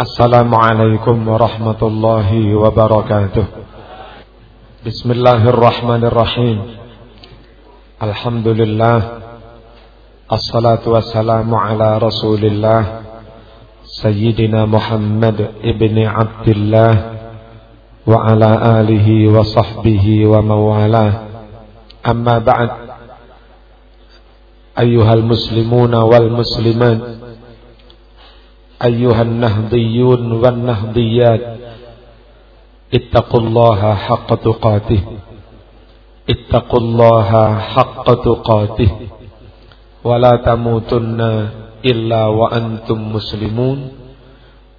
السلام عليكم ورحمة الله وبركاته بسم الله الرحمن الرحيم الحمد لله الصلاة والسلام على رسول الله سيدنا محمد ابن عبد الله وعلى آله وصحبه ومن والاه أما بعد أيها المسلمون والمسلمات أيها النهضيون والنهضيات اتقوا الله حق تقاته اتقوا الله حق تقاته ولا تموتن إلا وأنتم مسلمون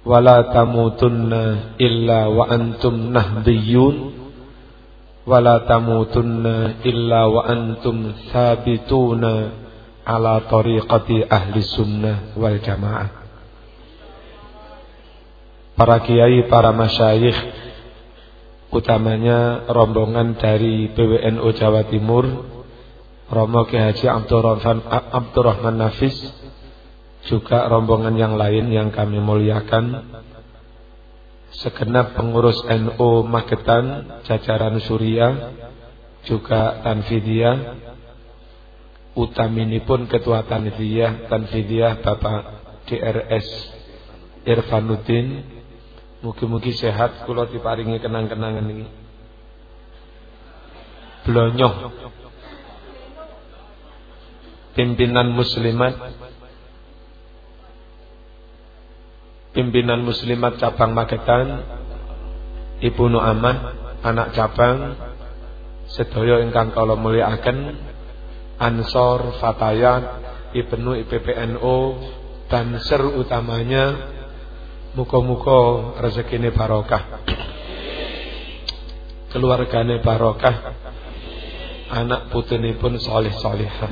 ولا تموتن إلا وأنتم نهضيون ولا تموتن إلا وأنتم ثابتون على طريقة أهل السنة والجماعة. Para kiai, para masyayikh, utamanya rombongan dari PWNU Jawa Timur, Romo Ki Haji Abdurrahman, Nafis, juga rombongan yang lain yang kami muliakan, segenap pengurus NU Magetan, jajaran Surya, juga Tanfidiyah, utamini pun ketua Tanfidiyah, Tanfidiyah Bapak DRS Irfanuddin, Mugi-mugi sehat kula diparingi kenang-kenangan ini. Blonyoh. Pimpinan muslimat Pimpinan muslimat cabang Magetan Ibu Nu'aman anak cabang sedaya ingkang kala mulyakaken Ansor Fatayat Ibnu IPPNO dan ser utamanya Muka-muka rezekine barokah. Keluargane barokah. Anak putune pun soleh solehah.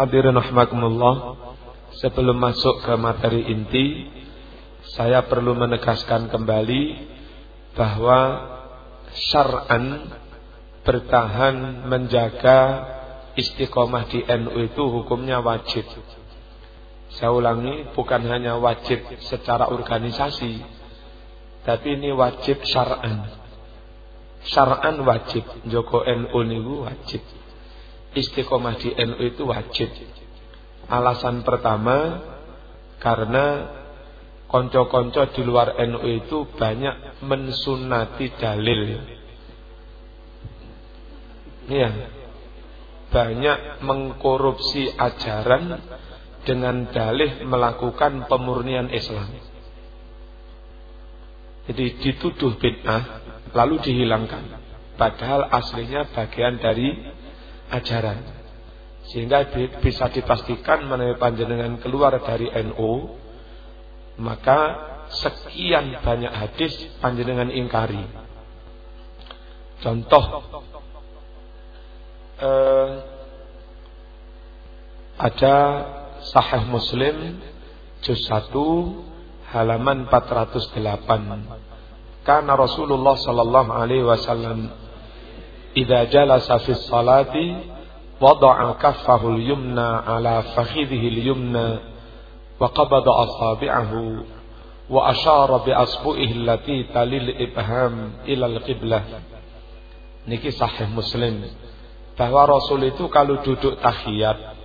Hadirin rahmakumullah. Sebelum masuk ke materi inti, saya perlu menegaskan kembali bahwa syar'an bertahan menjaga istiqomah di NU itu hukumnya wajib. Saya ulangi, bukan hanya wajib secara organisasi, tapi ini wajib syar'an. Syar'an wajib, Joko NU niku wajib. Istiqomah di NU itu wajib. Alasan pertama, karena konco-konco di luar NU itu banyak mensunati dalil. Iya. Banyak mengkorupsi ajaran dengan dalih melakukan pemurnian Islam. Jadi dituduh bid'ah lalu dihilangkan. Padahal aslinya bagian dari ajaran. Sehingga bisa dipastikan menawi panjenengan keluar dari NU maka sekian banyak hadis panjenengan ingkari. Contoh eh, ada Sahih Muslim juz 1 halaman 408. Karena Rasulullah sallallahu alaihi wasallam idza jalasa fi salati wada'a kaffahu al-yumna ala fakhidhihi al-yumna wa qabada asabi'ahu wa asyara bi asbu'ihi allati talil ibham ila al-qiblah. Niki sahih Muslim bahwa Rasul itu kalau duduk tahiyat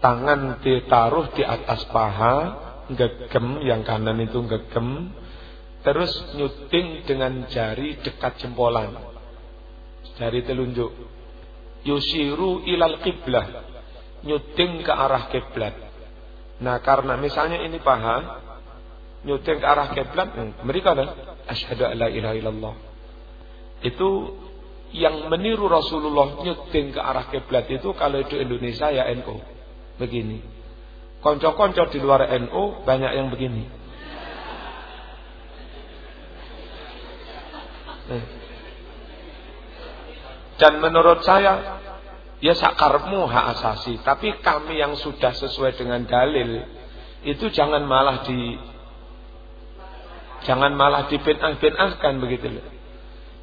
tangan ditaruh di atas paha, gegem yang kanan itu gegem, terus nyuting dengan jari dekat jempolan. Jari telunjuk. Yusiru ilal kiblah. Nyuting ke arah kiblat. Nah, karena misalnya ini paha, nyuting ke arah kiblat, hmm, mereka ada asyhadu alla ilaha illallah. Itu yang meniru Rasulullah nyuting ke arah kiblat itu kalau itu Indonesia ya NU begini. Konco-konco di luar NU banyak yang begini. Eh. Dan menurut saya ya sakarmu hak asasi, tapi kami yang sudah sesuai dengan dalil itu jangan malah di jangan malah dipinah-pinahkan begitu loh.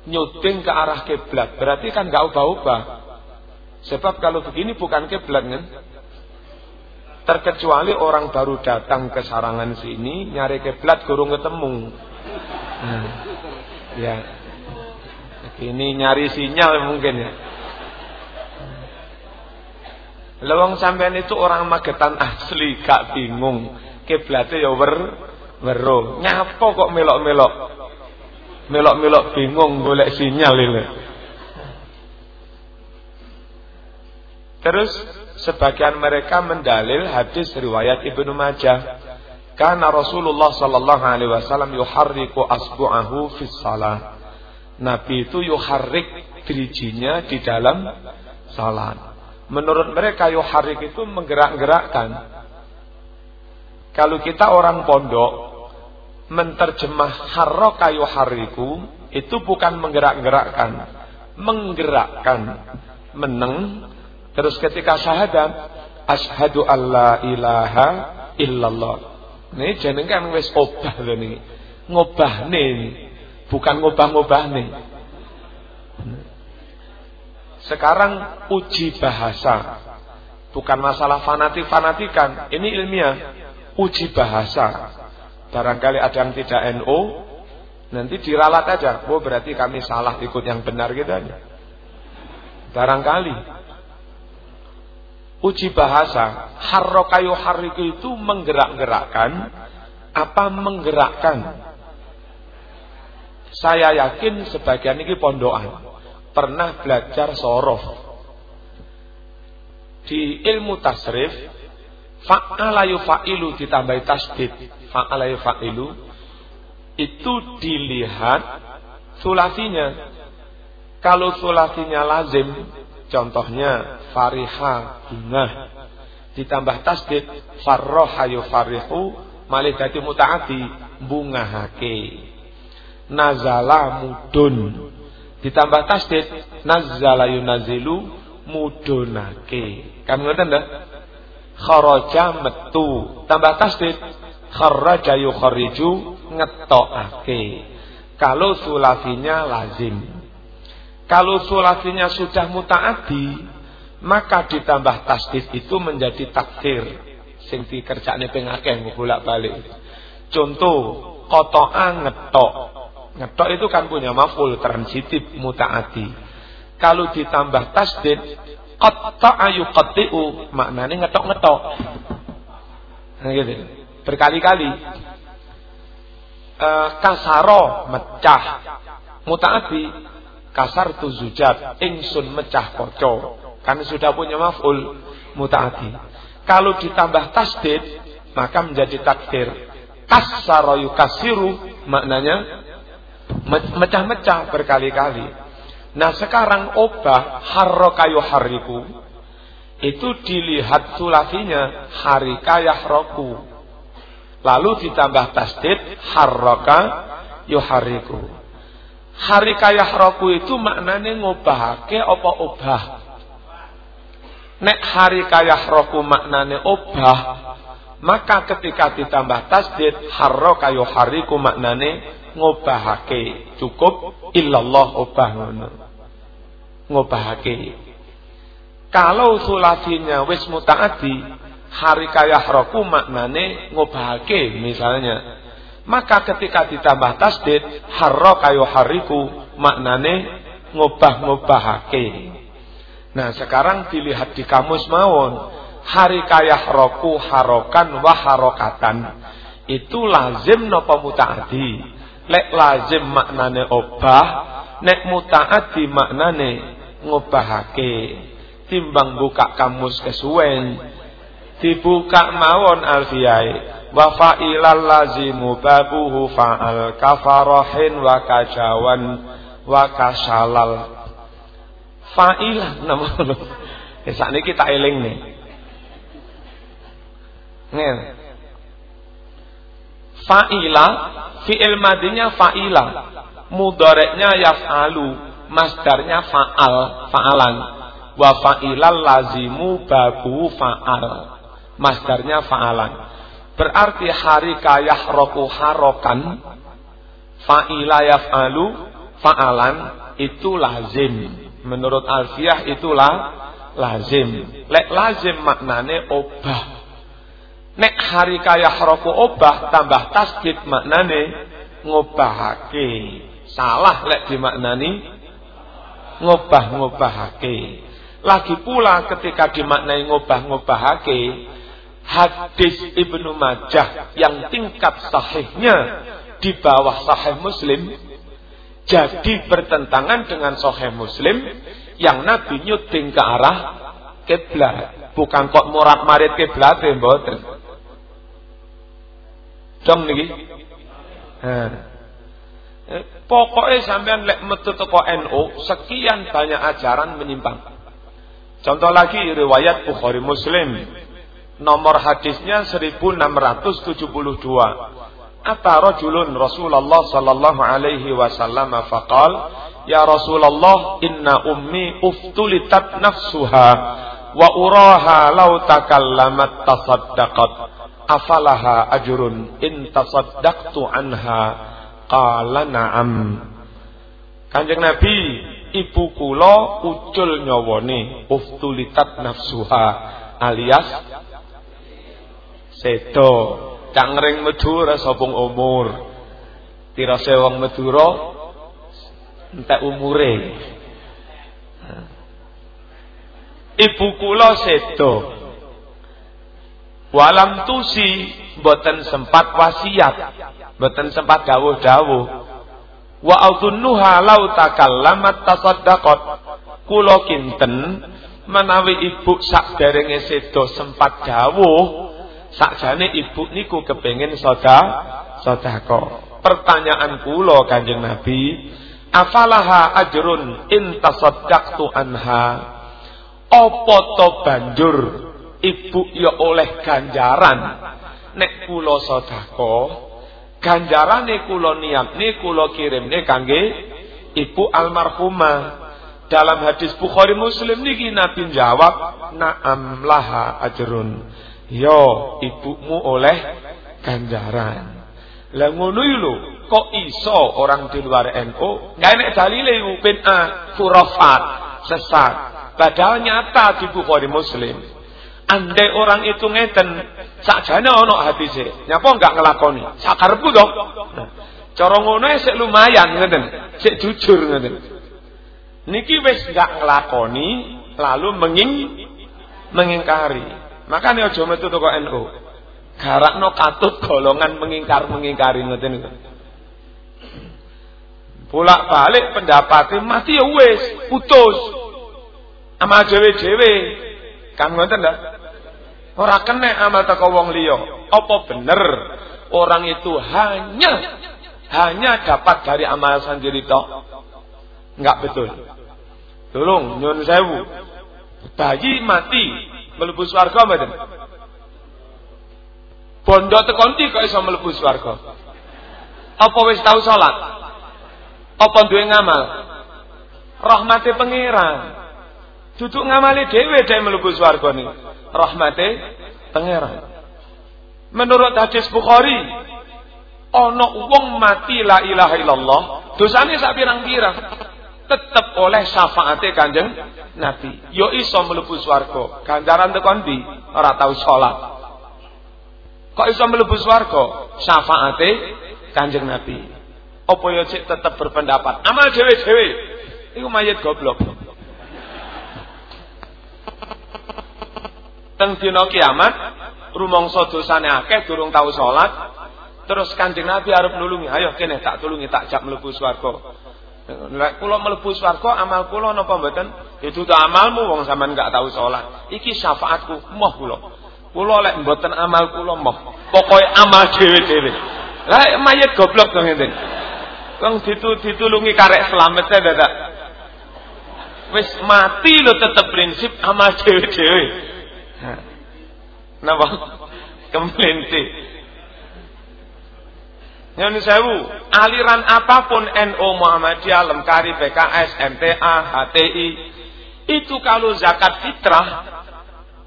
Nyuting ke arah kiblat, berarti kan gak ubah-ubah. Sebab kalau begini bukan kiblat kan? Terkecuali orang baru datang ke sarangan sini nyari kiblat gurung ketemu. Hmm. Ya. Ini nyari sinyal mungkin ya. Lewang sampean itu orang Magetan asli gak bingung. Kiblatnya ya wer wero. Nyapa kok melok-melok? Melok-melok bingung golek sinyal ini. Terus sebagian mereka mendalil hadis riwayat Ibnu Majah. Karena Rasulullah sallallahu alaihi wasallam yuharriku asbu'ahu fis salah. Nabi itu yuharrik dirijinya di dalam salat. Menurut mereka yuharrik itu menggerak-gerakkan. Kalau kita orang pondok menterjemah harroka yuharriku itu bukan menggerak-gerakkan, menggerakkan, meneng Terus ketika syahadat, asyhadu alla ilaha illallah. Ini jenengan wis obah lho niki. Ngobahne ini. Bukan ngobah-ngobahne. Sekarang uji bahasa. Bukan masalah fanatik-fanatikan. Ini ilmiah. Uji bahasa. Barangkali ada yang tidak NO. Nanti diralat aja. Oh berarti kami salah ikut yang benar gitu aja. Barangkali uji bahasa harrokayu hariku itu menggerak-gerakkan. Apa menggerakkan? Saya yakin sebagian ini pondokan. Pernah belajar sorof. Di ilmu tasrif fa'alayu fa'ilu ditambah tasdid. Fa'alayu fa'ilu itu dilihat sulasinya kalau sulasinya lazim Contohnya fariha bunga ditambah tasdid farroha yufarihu malih dadi mutaati bungahake. Nazala mudun ditambah tasdid nazala yunazilu mudunake. Kan ngoten dah? Kharaja metu tambah tasdid kharaja yukhariju ngetokake. Kalau sulasinya lazim. Kalau sulasinya sudah mutaati, maka ditambah tasdid itu menjadi takdir. Sing dikerjakne ping akeh bolak-balik. Contoh, kotoa ngetok. Ngetok itu kan punya maful transitif mutaati. Kalau ditambah tasdid, qatta'a yuqatti'u, maknanya ngetok-ngetok. Nah gitu. Berkali-kali. E, kasaro mecah. Mutaati kasar tu zujat ingsun mecah koco karena sudah punya maf'ul mutaati kalau ditambah tasdid maka menjadi takdir. Kasara yukasiru maknanya mecah-mecah berkali-kali. Nah sekarang obah harroka yuharriku. Itu dilihat sulasinya harika yahroku. Lalu ditambah tasdid harroka yuharriku Hari kaya roku itu maknanya ngobahake apa obah. Nek hari kaya roku maknanya obah, maka ketika ditambah tasdid harro kayu hariku maknane ngobahake. Cukup illallah obah ngono. Ngobahake. Kalau sulasinya wis mutaati, hari kaya roku maknane ngobahake misalnya maka ketika ditambah tasdid harroka hariku maknane ngobah-ngobahake. Nah sekarang dilihat di kamus mawon hari kaya roku harokan wa harokatan itu lazim nopo mutaati. Lek lazim maknane obah, nek mutaati maknane ngobahake. Timbang buka kamus kesuwen, dibuka mawon alfiyai wa fa'ilal lazimu babuhu fa'al kafarahin wa kajawan wa kasalal. Fa'ilah nama ya kita eling nih. Nih. Fa'ila fi'il madinya fa'ila. Mudareknya yaf'alu masdarnya fa'al fa'alan. Wa fa'ilal lazimu babu fa'al masdarnya fa'alan Berarti hari kayah roku harokan fa'ila yaf'alu fa'alan itu lazim. Menurut Alfiyah itulah lazim. Lek lazim maknane obah. Nek hari kaya haroku obah tambah tasdid maknane ngobahake. Salah lek dimaknani ngobah-ngobahake. Lagi pula ketika dimaknai ngobah-ngobahake, hadis Ibnu Majah yang tingkat sahihnya di bawah sahih Muslim jadi bertentangan dengan sahih Muslim yang Nabi nyuting ke arah kiblat. Bukan kok murat marit kiblat mboten. Dong niki. Eh, pokoknya sampean lek metu teko NU, sekian banyak ajaran menyimpang. Contoh lagi riwayat Bukhari Muslim. Nomor hadisnya 1672. Apa rajulun Rasulullah sallallahu alaihi wasallam faqal, "Ya Rasulullah, inna ummi uftulitat nafsuha wa uraha law takallamat tasaddaqat." afalaha ajrun in tasaddaqtu anha qala na'am Kanjeng Nabi ibu kula ucul nyawane uftulitat nafsuha alias sedo cak ngring medhur sopong umur tirase wong Madura entek umure Ibu kula sedo Walam tusi boten sempat wasiat, boten sempat dawuh-dawuh. Wa audunnuha lau takallamat tasaddaqat. Kula kinten menawi ibu sak derenge sedo sempat dawuh, sakjane ibu niku kepengin soda sedekah. Pertanyaan kula Kanjeng Nabi, afalaha ajrun in tasaddaqtu anha? Apa to banjur ibu ya oleh ganjaran nek kula sedekah ganjarane kula niatne kula kirimne kangge ibu almarhumah dalam hadis Bukhari Muslim niki Nabi jawab na'am laha ajrun yo ibumu oleh ganjaran lah ngono lho kok iso orang di luar NU gak enek dalile ben a khurafat sesat padahal nyata di Bukhari Muslim Andai orang itu ngeten, sakjane ono hadise. Nyapa enggak ngelakoni? Sakarepku toh. Nah, cara ngono sik lumayan ngeten, sik jujur ngeten. Niki wis enggak ngelakoni lalu menging mengingkari. Makanya aja metu toko NU. Garakno katut golongan mengingkar-mengingkari ngeten niku. Pulak balik pendapatnya mati ya wis putus. Ama dhewe-dhewe kan ngoten dah. Ora kena amal teko wong liya. Apa bener orang itu hanya hanya dapat dari amal sendiri tok? Enggak betul. Tolong nyun sewu. Bayi mati mlebu swarga mboten? Bondo tekan ndi kok iso mlebu swarga? Apa wis tau salat? Apa duwe ngamal? Rahmate pangeran. Duduk ngamali dhewe dhewe mlebu swarga niku rahmate pangeran. Menurut hadis Bukhari, ono wong mati la ilaha illallah, dosane sak pirang-pirang tetep oleh syafaate Kanjeng Nabi. Yo iso mlebu swarga. Ganjaran tekan ndi? Ora tau salat. Kok iso mlebu swarga? Syafaate Kanjeng Nabi. Apa yo cek tetep berpendapat amal dhewe-dhewe iku mayit goblok. teng dina kiamat rumangsa dosane akeh durung tau salat terus Kanjeng Nabi arep nulungi ayo kene tak tulungi tak jak mlebu swarga Lek kula mlebu swarga amal kula napa mboten? Itu ya amalmu wong sampean gak tau salat. Iki syafaatku moh kula. Kula lek mboten amal kula moh. Pokoke amal dhewe-dhewe. Lah mayit goblok to ngene. Wong ditu ditulungi karek slamet dadak. Wis mati lho tetep prinsip amal dhewe-dhewe. Napa? Kemelinti. Nyun sewu, aliran apa pun NU Muhammadiyah, Lemkari, PKS, MTA, HTI, itu kalau zakat fitrah,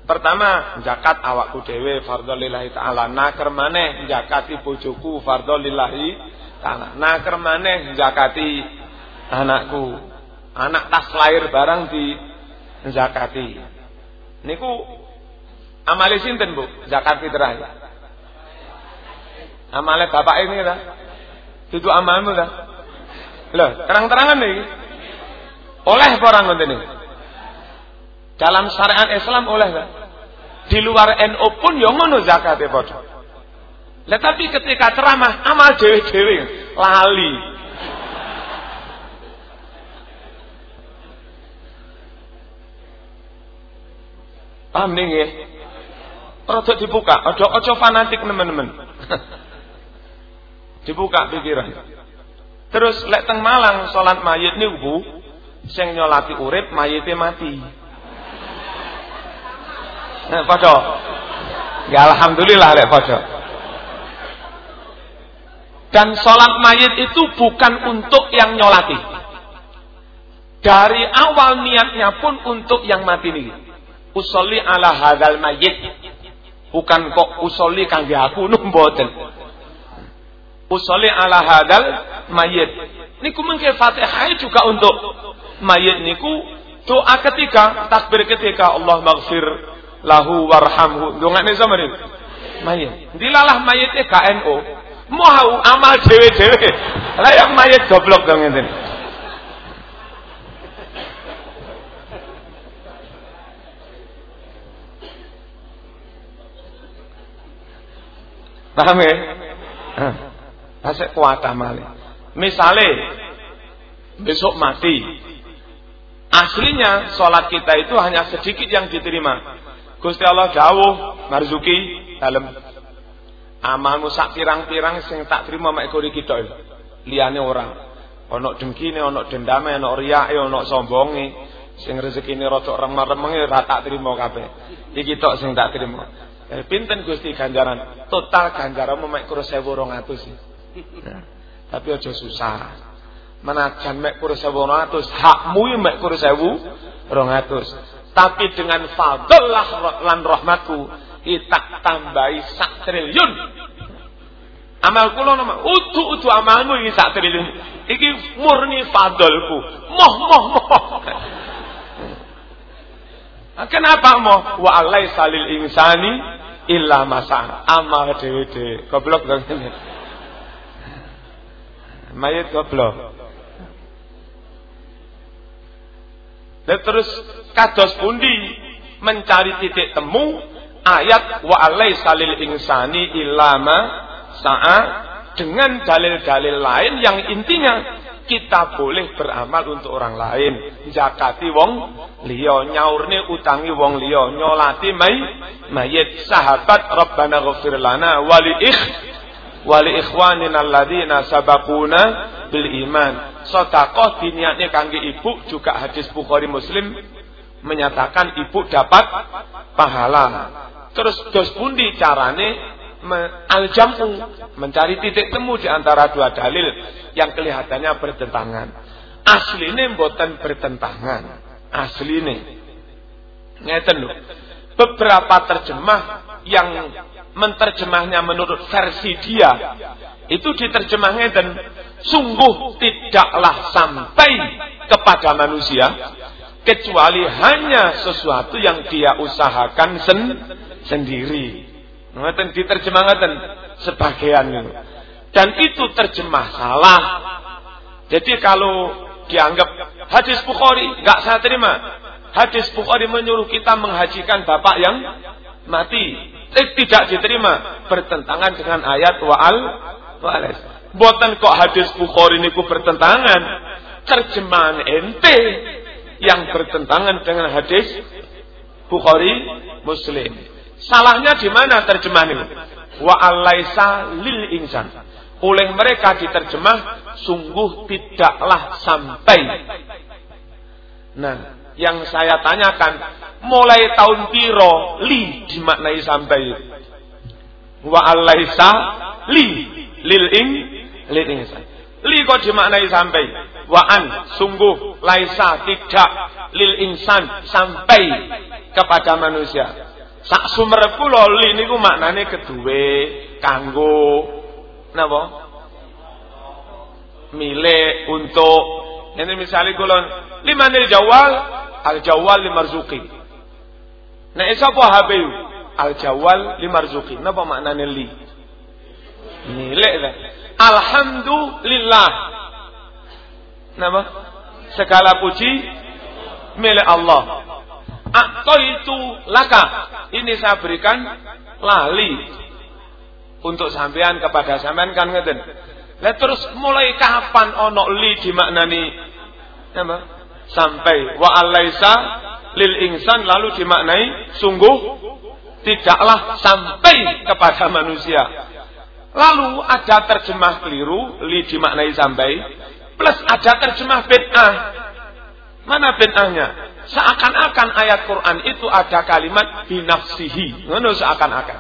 pertama zakat awakku dewe fardhu lillahi taala. Naker maneh zakati bojoku fardhu lillahi taala. Naker maneh zakati anakku. Anak tas lahir barang di zakati. Niku Amale sinten, Bu? Zakat fitrah. Amale bapak ini ta? Itu amalmu ta? Loh, terang-terangan nih. Oleh orang ini. Dalam syariat Islam oleh ta? Di luar NU pun yo ngono zakate padha. Lah tapi ketika ceramah amal dewe-dewe lali. Paham nih nggih? Rada dibuka, aja fanatik teman-teman. dibuka pikiran. Terus lek teng Malang salat mayit niku sing nyolati urip mayite mati. Nah, padha. Ya alhamdulillah lek padha. Dan sholat mayit itu bukan untuk yang nyolati. Dari awal niatnya pun untuk yang mati nih usolli ala hadal mayit bukan kok usolli kangge aku mboten usolli ala hadal mayit. Niku mungkin Fatihah juga untuk mayit niku doa ketika takbir ketika Allah maghfir lahu warhamhu. Dongane sama niku mayit. Dilalah mayitnya KNO mau amal dewe-dewe. Lah yang mayit goblok dong ngene. Paham ya? Asik kuat amale. Misale besok mati. Aslinya sholat kita itu hanya sedikit yang diterima. Gusti Allah jauh marzuki dalam amalmu sak pirang-pirang sing tak terima mek kowe kita. Liyane orang. Ana dengkine, ana dendame, ana riyake, ana sombonge. Sing rezekine rada remeng-remenge ora tak terima kabeh. Iki tok sing tak terima. Eh, pinten Gusti ganjaran? Total ganjaran mek 1200 sih. Tapi aja susah. Menajan mek kurang 1200, hakmu mek kurang 1200. Tapi dengan fadlah lan rahmatku kita tambahi sak triliun. Amal kula nama utu-utu amalmu iki sak triliun. Iki murni fadlku. Moh moh moh. Kenapa mau wa alai salil insani illa masa amal dewe goblok dong ini mayit goblok. Dan terus kados pundi mencari titik temu? Ayat wa salil insani ma sa'a. Dengan dalil-dalil lain yang intinya kita boleh beramal untuk orang lain. Zakati wong liya, nyaurne utangi wong liya, nyolati mai mayit. Sahabat Rabbana ghafir lana wali ikh wali ikhwanina alladzina sabaquna bil iman. Sedekah diniatnya kangge ibu juga hadis Bukhari Muslim menyatakan ibu dapat pahala. Terus dos pundi carane al-jam'u mencari titik temu di antara dua dalil yang kelihatannya bertentangan. Asli ini mboten bertentangan. Asli ini. Ngeten lho. Beberapa terjemah yang menterjemahnya menurut versi dia itu diterjemahnya dan sungguh tidaklah sampai kepada manusia kecuali hanya sesuatu yang dia usahakan sen sendiri. Ngoten diterjemah ngoten sebagian. Dan itu terjemah salah. Jadi kalau dianggap hadis Bukhari nggak saya terima. Hadis Bukhari menyuruh kita menghajikan bapak yang mati. Tidak diterima bertentangan dengan ayat wa'al wa'alas. Buatan kok hadis Bukhari ini bertentangan. Terjemahan ente yang bertentangan dengan hadis Bukhari Muslim. Salahnya di mana terjemahan ini? Wa alaisa lil insan. Oleh mereka diterjemah sungguh tidaklah sampai. Nah, yang saya tanyakan mulai tahun piro li dimaknai sampai wa alaisa li lil ing lil insan. Li kok dimaknai sampai? Wa an sungguh laisa tidak lil insan sampai kepada manusia. Sak sumer kula li niku maknane keduwe kanggo napa? Milik untuk ini misalnya kula lima nil jawal al jawal li marzuki. Nek sapa HP al-jawal limarzuki. Napa maknane li? Milik dah. Alhamdulillah. Napa? Segala puji milik Allah. Itu laka. Ini saya berikan lali untuk sampean kepada sampean kan ngeten. Lah terus mulai kapan ono li dimaknani apa? Sampai wa alaisa lil insan lalu dimaknai sungguh tidaklah sampai kepada manusia. Lalu ada terjemah keliru, li dimaknai sampai, plus ada terjemah bid'ah. Mana bid'ahnya? Seakan-akan ayat Quran itu ada kalimat binafsihi. Ngono seakan-akan.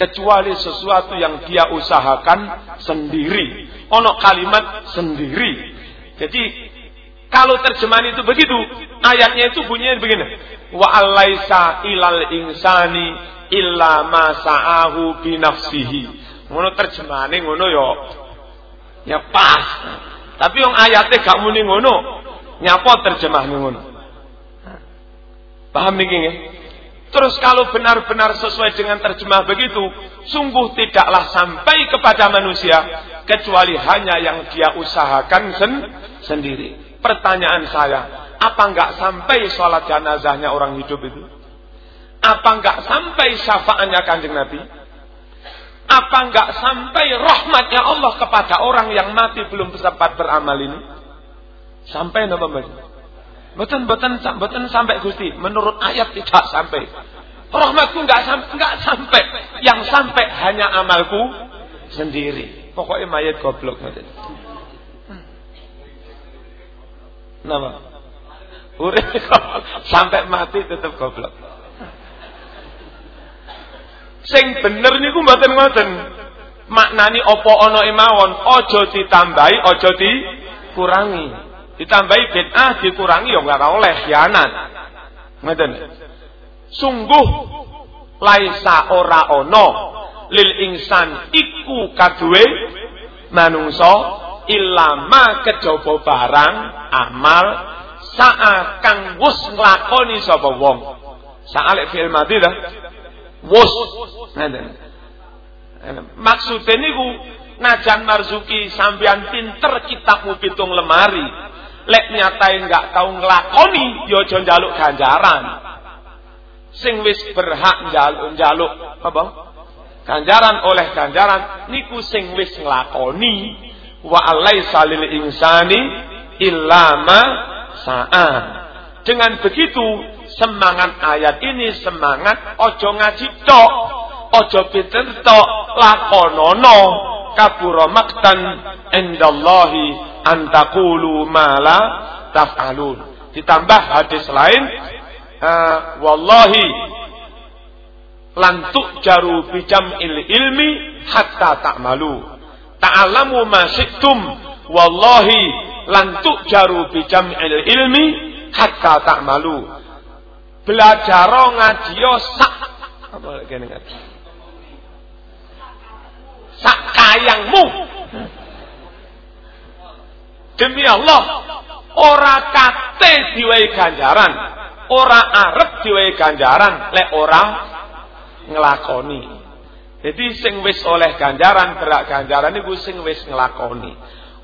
Kecuali sesuatu yang dia usahakan sendiri. Ono kalimat sendiri. Jadi kalau terjemahan itu begitu, ayatnya itu bunyinya begini. Wa alaisa ilal insani illa ma sa'ahu binafsihi. Ngono terjemahane ngono yo. Ya pas. Tapi yang ayatnya gak muni ngono. Nyapa terjemahnya ngono. Paham nih ya? Terus kalau benar-benar sesuai dengan terjemah begitu, sungguh tidaklah sampai kepada manusia kecuali hanya yang dia usahakan sen sendiri. Pertanyaan saya, apa enggak sampai sholat jenazahnya orang hidup itu? Apa enggak sampai syafaatnya kanjeng Nabi? Apa enggak sampai rahmatnya Allah kepada orang yang mati belum sempat beramal ini? Sampai nama Betul, betul, betul sampai Gusti. Menurut ayat tidak sampai. Rahmatku enggak sampai, enggak sampai. Yang sampai hanya amalku sendiri. Pokoknya mayat goblok. Betul. Nama. Urip sampai mati tetap goblok. Sing bener niku mboten ngoten. Maknani apa ana emawon, aja ditambahi, aja dikurangi. Ditambahi bid'ah dikurangi ya enggak oleh khianat. Ngoten. Sungguh laisa ora ono lil insan iku kaduwe manungsa illa ma kejaba barang amal sa'a kang wus nglakoni sapa wong. Sa'a fi'il madhi dah. Wus. Ngoten. Maksudnya niku najan marzuki sampean pinter kitabmu pitung lemari lek nyatai nggak tahu ngelakoni yo ya jaluk ganjaran sing wis berhak njaluk njaluk apa ganjaran oleh ganjaran niku sing wis nglakoni wa alaisa lil insani illama sa'a dengan begitu semangat ayat ini semangat ojo ngaji tok ojo pinter tok lakonono kabura maktan indallahi antakulu mala taf'alun. Ditambah hadis lain, uh, wallahi lantuk jaru bijam il ilmi hatta ta'malu. Ta'alamu ma syi'tum. Wallahi lantuk jaru bijam il ilmi hatta ta'malu. Belajar ngaji sak. Apa lagi Sak kayangmu. Demi Allah, ora kate diwai ganjaran, ora arep diwai ganjaran. Lek ora ngelakoni. Jadi sing wis oleh ganjaran berak ganjaran iku sing wis ngelakoni.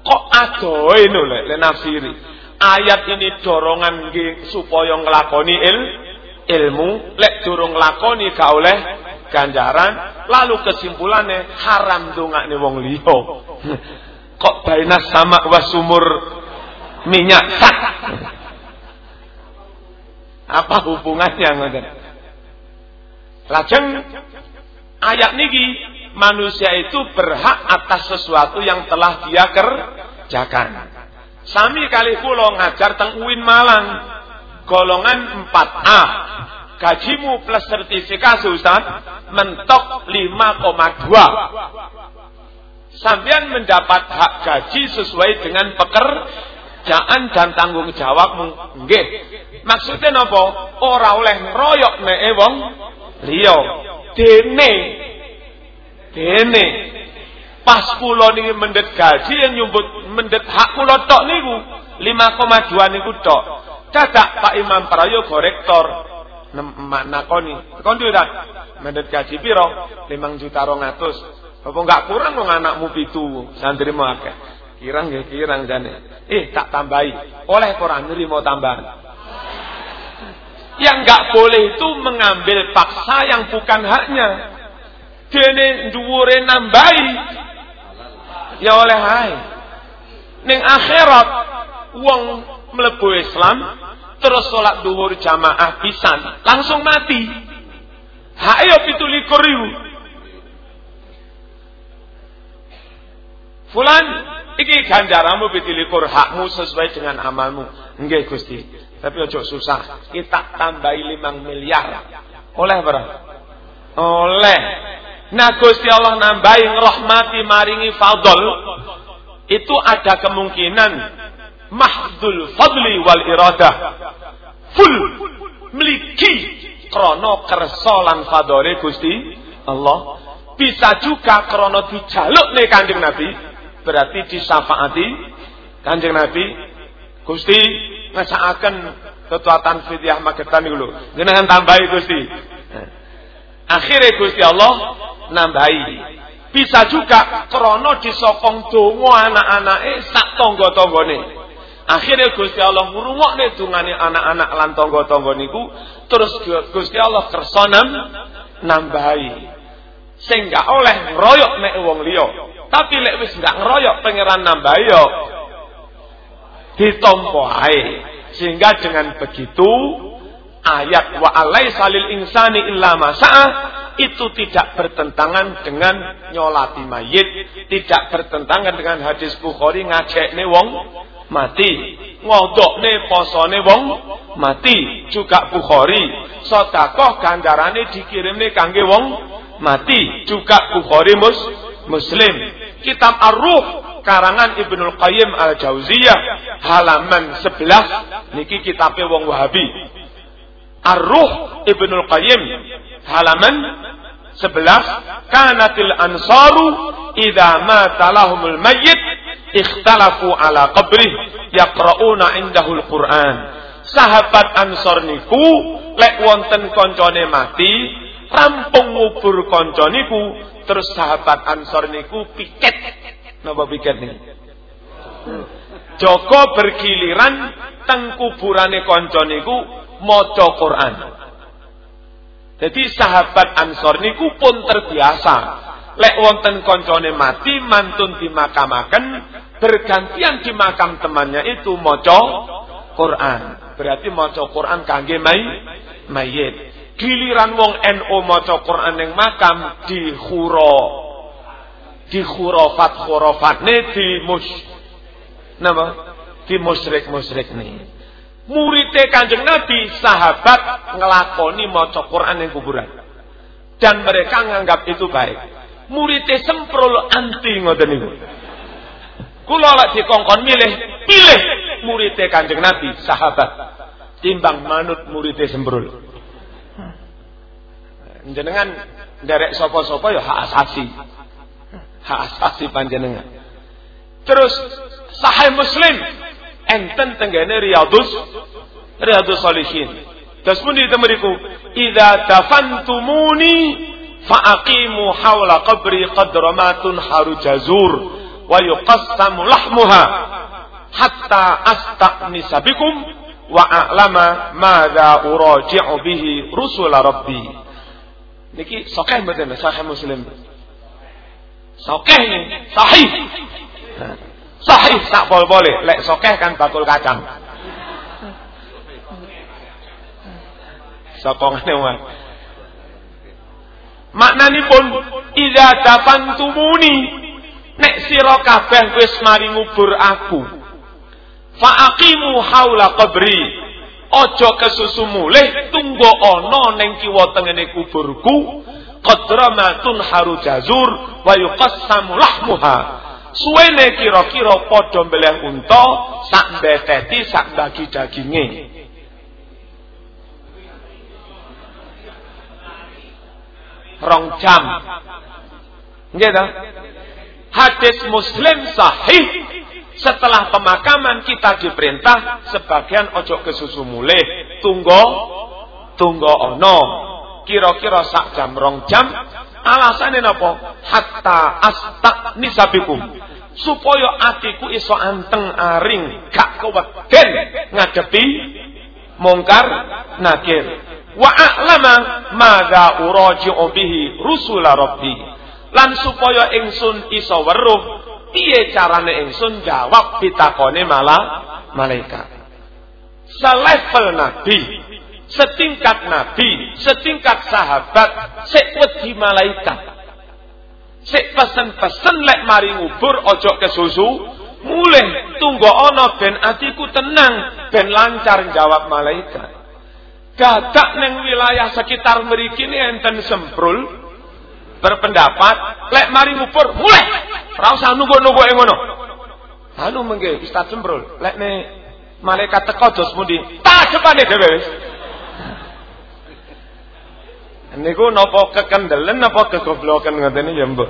Kok adoe no lek le nafsiri. Ayat ini dorongan supaya ngelakoni il ilmu, lek durung nglakoni gak oleh ganjaran, lalu kesimpulannya haram dongakne wong liya. Kok baina sama wa sumur minyak sak? Apa hubungannya? Lajeng ayat niki manusia itu berhak atas sesuatu yang telah dia kerjakan. Sami kali pulau ngajar teng UIN Malang golongan 4A. Gajimu plus sertifikasi Ustaz mentok 5,2 sampean mendapat hak gaji sesuai dengan pekerjaan dan tanggung jawabmu. Nggih. Maksudnya napa? Ora oleh ngeroyok nek wong. Dene dene pas kula niki mendet gaji yang nyumbut mendet hak kula tok niku 5,2 niku tok. Dadak Pak Imam Prayoga rektor nakoni. Kon Mendet gaji piro? 5 juta 200. Apa enggak kurang wong anakmu pitu, santrimu akeh. Kirang nggih kirang jane. Eh, tak tambahi. Oleh Quran mau tambahan. Yang enggak boleh itu mengambil paksa yang bukan haknya. Dene dhuwure nambahi. Ya oleh hai. Ning akhirat wong mlebu Islam terus sholat duhur jamaah pisan langsung mati hayo pitu likur Fulan iki ganjaramu pitu likur hakmu sesuai dengan amalmu enggak Gusti. Tapi ojo susah. Kita tambahi limang miliar. Oleh berapa oleh. Nah Gusti Allah nambahi ngerahmati maringi fadl. Itu ada kemungkinan mahdul fadli wal iradah. Full. Miliki krono kersolan fadore Gusti Allah. Bisa juga krono dijaluk nih kanjeng Nabi. Berarti disafaati kanjeng Nabi Gusti ngesaaken ketuatan fidyah magetan dulu jenengan tambahi Gusti. Akhirnya Gusti Allah nambahi. Bisa juga krono disokong dongo anak-anake sak tonggo-tonggone Akhirnya Gusti Allah ngrungokne dungane anak-anak lan tangga-tangga niku, terus Gusti Allah kersa nambahi. Sing gak oleh ngeroyok nek wong liya. Tapi lek wis gak ngeroyok pangeran nambahi yo ditampa ae. Sehingga dengan begitu ayat wa alaisa lil insani illa masa'ah itu tidak bertentangan dengan nyolati mayit, tidak bertentangan dengan hadis Bukhari ngajekne wong mati. Ngodokne posone wong mati. Juga Bukhari. Sodakoh gandarane dikirimne kangge wong mati. Juga Bukhari mus, Muslim. Kitab Ar-Ruh karangan Ibnul Qayyim Al-Jauziyah halaman 11 niki kitabe wong Wahabi. Ar-Ruh Ibnul Qayyim halaman 11 kanatil ansaru idza mata lahumul mayyit ikhtalafu ala qabrih yaqrauna indahul Qur'an. Sahabat Ansor niku lek wonten koncone mati, rampung ngubur kanca niku, terus sahabat Ansor niku piket. Napa piket niku? Joko bergiliran teng kuburane kanca niku maca Quran. Jadi sahabat Ansor niku pun terbiasa lek wonten koncone mati mantun dimakamaken bergantian di makam temannya itu moco Quran. Berarti moco Quran kangge mai mayit. Giliran wong NU moco Quran yang makam di huro di khurafat khurafat ne di mus nama di musrik musrik nih. Muridnya kanjeng Nabi sahabat ngelakoni moco Quran yang kuburan dan mereka menganggap itu baik. Muridnya semprol anti ngoten niku. Kula lak dikongkon milih, pilih muridé Kanjeng Nabi, sahabat. Timbang manut muridé sembrul. Jenengan nderek sapa-sapa ya hak asasi. Hak asasi panjenengan. Terus Sahih Muslim enten tenggene Riyadus Riyadus Salihin. Terus pun ditemeriku, "Idza tafantumuni fa'aqimu hawla qabri qadra ma tunharu jazur." wa yuqassamu lahmuha hatta astaqnisa bikum wa a'lama madza uraji'u bihi rusul rabbi niki sahih mboten sahih muslim sahih sahih. Sahih. Sak bol boleh lek sahih kan bakul kacang. Sokongane wae maknanipun idza tafantumuni Nek sira kabeh wis mari ngubur aku. Fa'aqimu haula qabri. Aja kesusu mulih tunggu ana ning kiwa tengene kuburku. Qadramatun haru jazur wa yuqassamu lahmuha. Suwene kira-kira padha mbeleh unta sak mbeteti sak bagi daginge. Rong jam. Nggih ta? hadis muslim sahih setelah pemakaman kita diperintah sebagian ojo ke susu mulih tunggu tunggu ono kira-kira sak jam rong jam. Alasane napa? Hatta astak nisabikum. Supaya atiku iso anteng aring gak keweden ngadepi mungkar nakir. Wa a'lama madza uraji'u bihi rusula rabbi. Lan supaya ingsun iso weruh piye carane ingsun? Jawab pitakone malah malaikat. Selevel nabi setingkat nabi, setingkat sahabat, sik wedi malaikat. Sik pesen-pesen lek mari ngubur ojo kesusu, mulai tunggu ono ben atiku tenang, ben lancar jawab malaikat. Dadak neng wilayah sekitar meriki ini enten semprul berpendapat lek mari ngubur mulai ora usah nunggu-nunggu yang ngono. Anu mengke Ustaz semprul lek ne malaikat teko dos mundi tak sepane. Niku napa kekendelen napa kegoblokan ngoten ya mbok.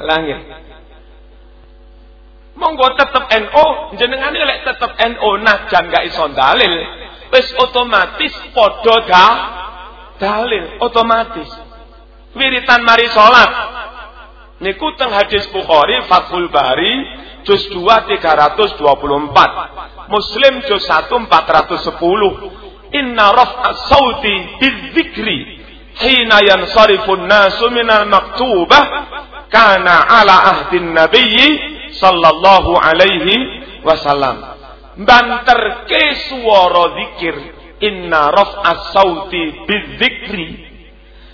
Langit. Monggo tetep NO, jenengan lek tetep NO najan gak iso dalil, wis otomatis padha da dalil, otomatis. Wiritan mari salat. Niku teng hadis Bukhari Fathul Bari juz 2 324. Muslim juz 1 410. Inna raf'a sauti bidzikri hina yansarifun nasu minal maktubah kana ala ahdin nabiyyi sallallahu alaihi wasallam. Banterke suara zikir inna raf'a sauti bidzikri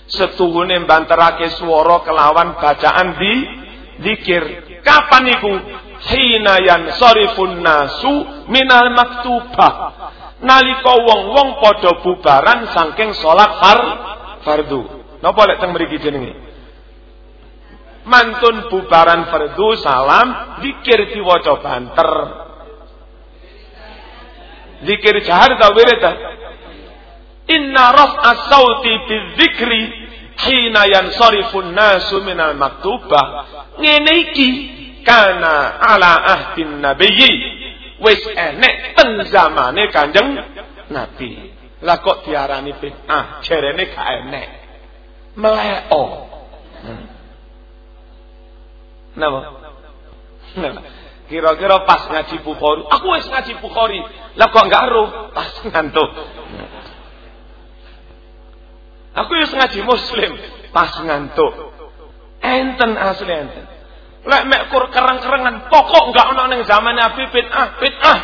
setuhune banterake suara kelawan bacaan di zikir. Kapan iku? Hina yansarifun nasu minal maktubah nalika wong-wong padha bubaran saking salat far fardu. Napa lek teng mriki jenenge? Mantun bubaran fardu salam zikir diwaca banter. Zikir jahar ta wirid inna raf'a sauti bidzikri hina yansarifun nasu minal maktubah ngene iki kana ala ahdin nabiyyi wis enek teng zamane Kanjeng Nabi. Lah kok diarani bid'ah, jerene gak enek. Meleo. Hmm. Napa? Kira-kira pas ngaji Bukhari, aku wis ngaji Bukhari. Lah kok enggak ro pas ngantuk. Aku wis ngaji Muslim, pas ngantuk. Enten asli enten. Lek mek kur kereng-kerengan pokok enggak ono ning zaman Nabi bid'ah, bid'ah.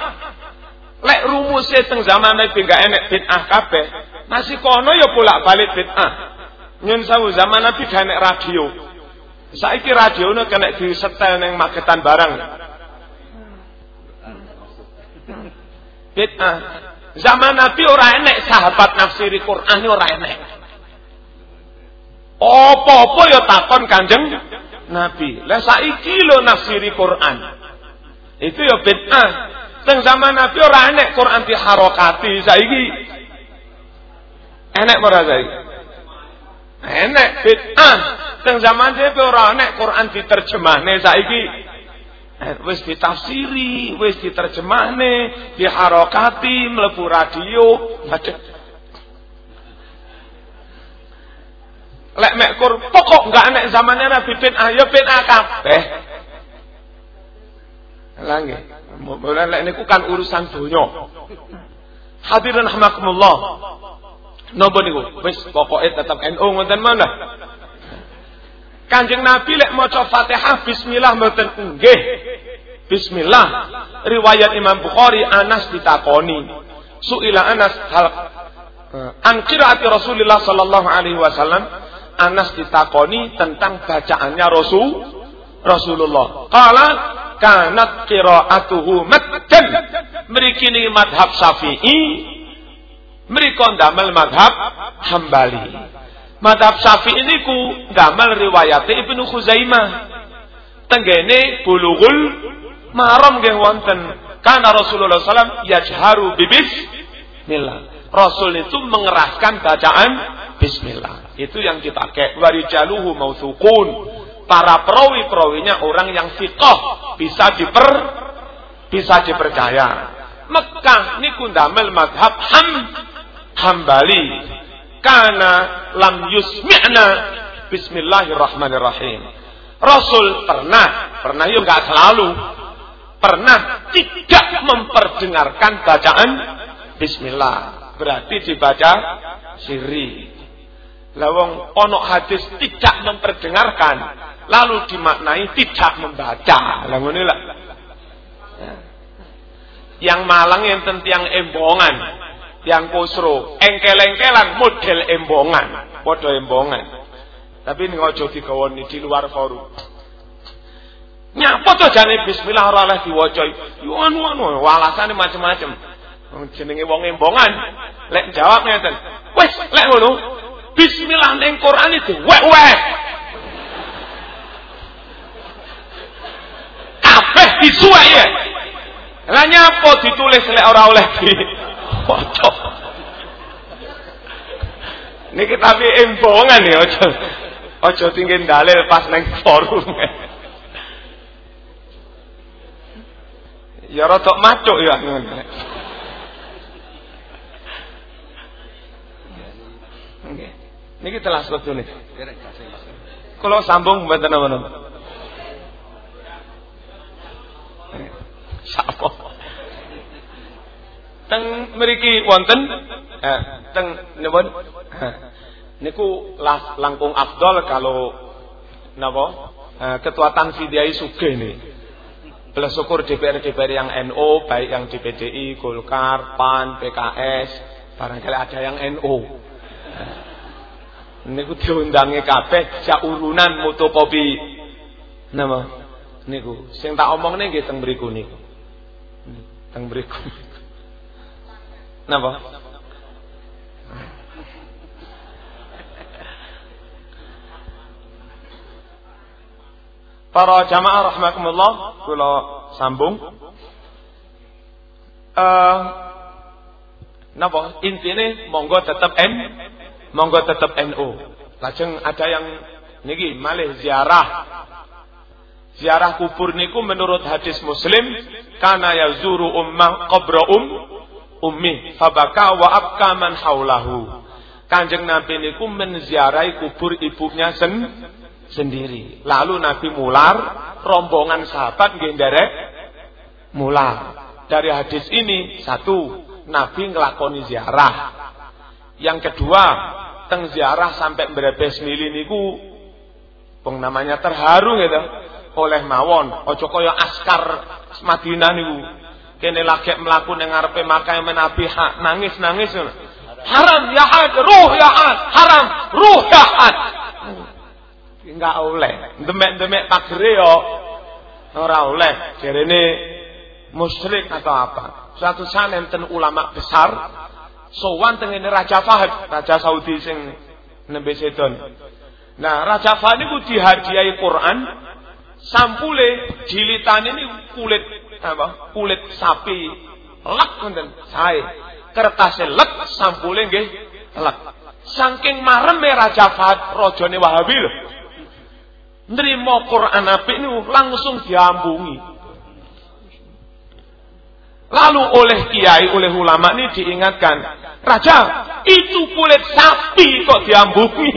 Lek rumuse teng zaman Nabi enggak enek bid'ah kabeh. Masih kono ya bolak-balik bid'ah. Nyun sawu zaman Nabi gak enek radio. Saiki radio ne kena disetel ning maketan barang. Bid'ah. Zaman Nabi ora enek sahabat nafsiri Quran ora enek. Apa-apa ya takon Kanjeng Nabi. Lah saiki lo nafsiri Quran. Itu ya bid'ah. Teng zaman Nabi ora enek Quran diharokati saiki. Enek ora saiki? Enek bid'ah. Teng zaman Nabi ora enek Quran diterjemahne saiki. Eh, wis ditafsiri, wis diterjemahne, diharokati, mlebu radio, baca Lek mek kur pokok enggak enek zamannya Nabi bid'ah ya bid'ah kabeh. Lah nggih. Mulane lek niku kan urusan donya. Hadirin rahmakumullah. Napa niku? Wis pokoke tetep NU ngoten mana? Kanjeng Nabi lek maca Fatihah bismillah mboten nggih. Bismillah. Riwayat Imam Bukhari Anas ditakoni. Suila Anas hal an qiraati Rasulullah sallallahu alaihi wasallam Anas ditakoni tentang bacaannya Rasul Rasulullah. Qala kanat qiraatuhu maddan. Mriki ni madhab Syafi'i, mriko ndamel madhab Hambali. Madhab Syafi'i niku ndamel riwayat Ibnu Khuzaimah. Tenggene bulughul maram nggih wonten. Karena Rasulullah SAW yajharu bibis Bismillah. Rasul itu mengeraskan bacaan Bismillah. Itu yang dipakai. Warijaluhu mausukun. Para perawi-perawinya orang yang fitoh bisa diper bisa dipercaya. Mekah niku ndamel madhab ham hambali karena lam yusmi'na bismillahirrahmanirrahim. Rasul pernah, pernah yuk nggak selalu, pernah tidak memperdengarkan bacaan bismillah. Berarti dibaca siri. Lawang onok hadis tidak memperdengarkan, lalu dimaknai tidak membaca. Lah lah. Yang Malang yang tentang embongan, yang kusro, engkel-engkelan model embongan, model embongan. Tapi ini ngojo dikawoni di luar forum. Nyapa tuh jane bismillah ora oleh diwaca. Yo anu anu alasane macam-macam. Jenenge wong embongan. Lek jawab ngeten. Wes lek ngono, bismillah ning Quran itu wek-wek. Kabeh disuwek ya. Lah nyapa ditulis lek ora oleh di foto. Niki tapi embongan ya aja. Aja tinggi dalil pas neng forum. ya rotok macuk ya ngono. Nggih. Niki telas nih. Kalau sambung mboten napa-napa. Sapa? Teng mriki wonten eh, teng nyebut niku langkung afdol kalau napa eh, ketua Tanfidiai Suge ini. Belas syukur DPR-DPR yang NO, baik yang di PDI, Golkar, PAN, PKS, barangkali ada yang NO. Niku diundangi kabeh jak urunan motokopi. Nama niku sing tak omongne nggih teng mriku niku. Teng mriku. Napa? Para jamaah rahmatullah, kula sambung. Eh uh, napa intine monggo tetep N, monggo tetep NU. Lajeng ada yang niki malih ziarah. Ziarah kubur niku menurut hadis Muslim kana yazuru ummah qabra um ummi fabaka wa abka man haulahu. Kanjeng Nabi niku menziarahi kubur ibunya sen sendiri. Lalu Nabi mular, rombongan sahabat nggih mular. Dari hadis ini satu, Nabi ngelakoni ziarah. Yang kedua, teng ziarah sampai berebes mili niku peng namanya terharu gitu oleh mawon. Ojo kaya askar Madinah niku. Kene lagi melakukan yang ngarepe makai menabi nangis-nangis. Haram ya had, ruh ya had, haram, ruh ya had enggak oleh. Demek-demek pagere yo ora oleh. Jarene musyrik atau apa. Suatu saat enten ulama besar sowan tengene Raja Fahd, Raja Saudi sing nembe sedon. Nah, Raja Fahd niku dihadiahi Quran sampule jilitan ini kulit apa? Kulit sapi lek ngoten sae. Kertasnya lek sampule nggih lek. Saking mareme Raja Fahd rajane Wahabi lho nerima Quran apik niku langsung diambungi. Lalu oleh kiai, oleh ulama ini diingatkan, Raja, itu kulit sapi kok diambungi.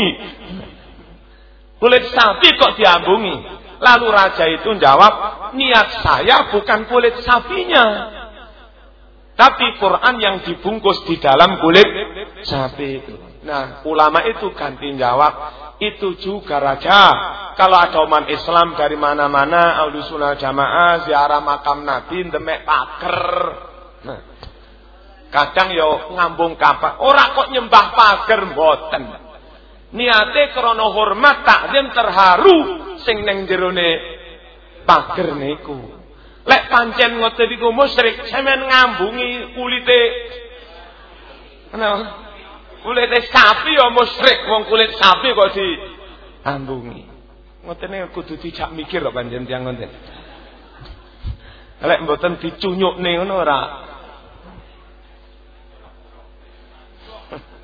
Kulit sapi kok diambungi. Lalu raja itu jawab, niat saya bukan kulit sapinya. Tapi Quran yang dibungkus di dalam kulit sapi itu. Nah, ulama itu ganti jawab, itu juga raja. Kalau ada umat Islam dari mana-mana, sunnah jamaah, ziarah makam Nabi, demek paker. Nah, kadang yo ngambung kapak. Orang kok nyembah pager mboten. Niate krono hormat takzim terharu sing neng jerone pager niku. Lek pancen ngoten iku musyrik, sampean ngambungi kulite. Nah, Kulit sapi ya musyrik, wong kulit sapi kok diambungi. Ngotene kudu dijak mikir lho panjen tiyang ngoten. Lek mboten dicunyukne ngono ora.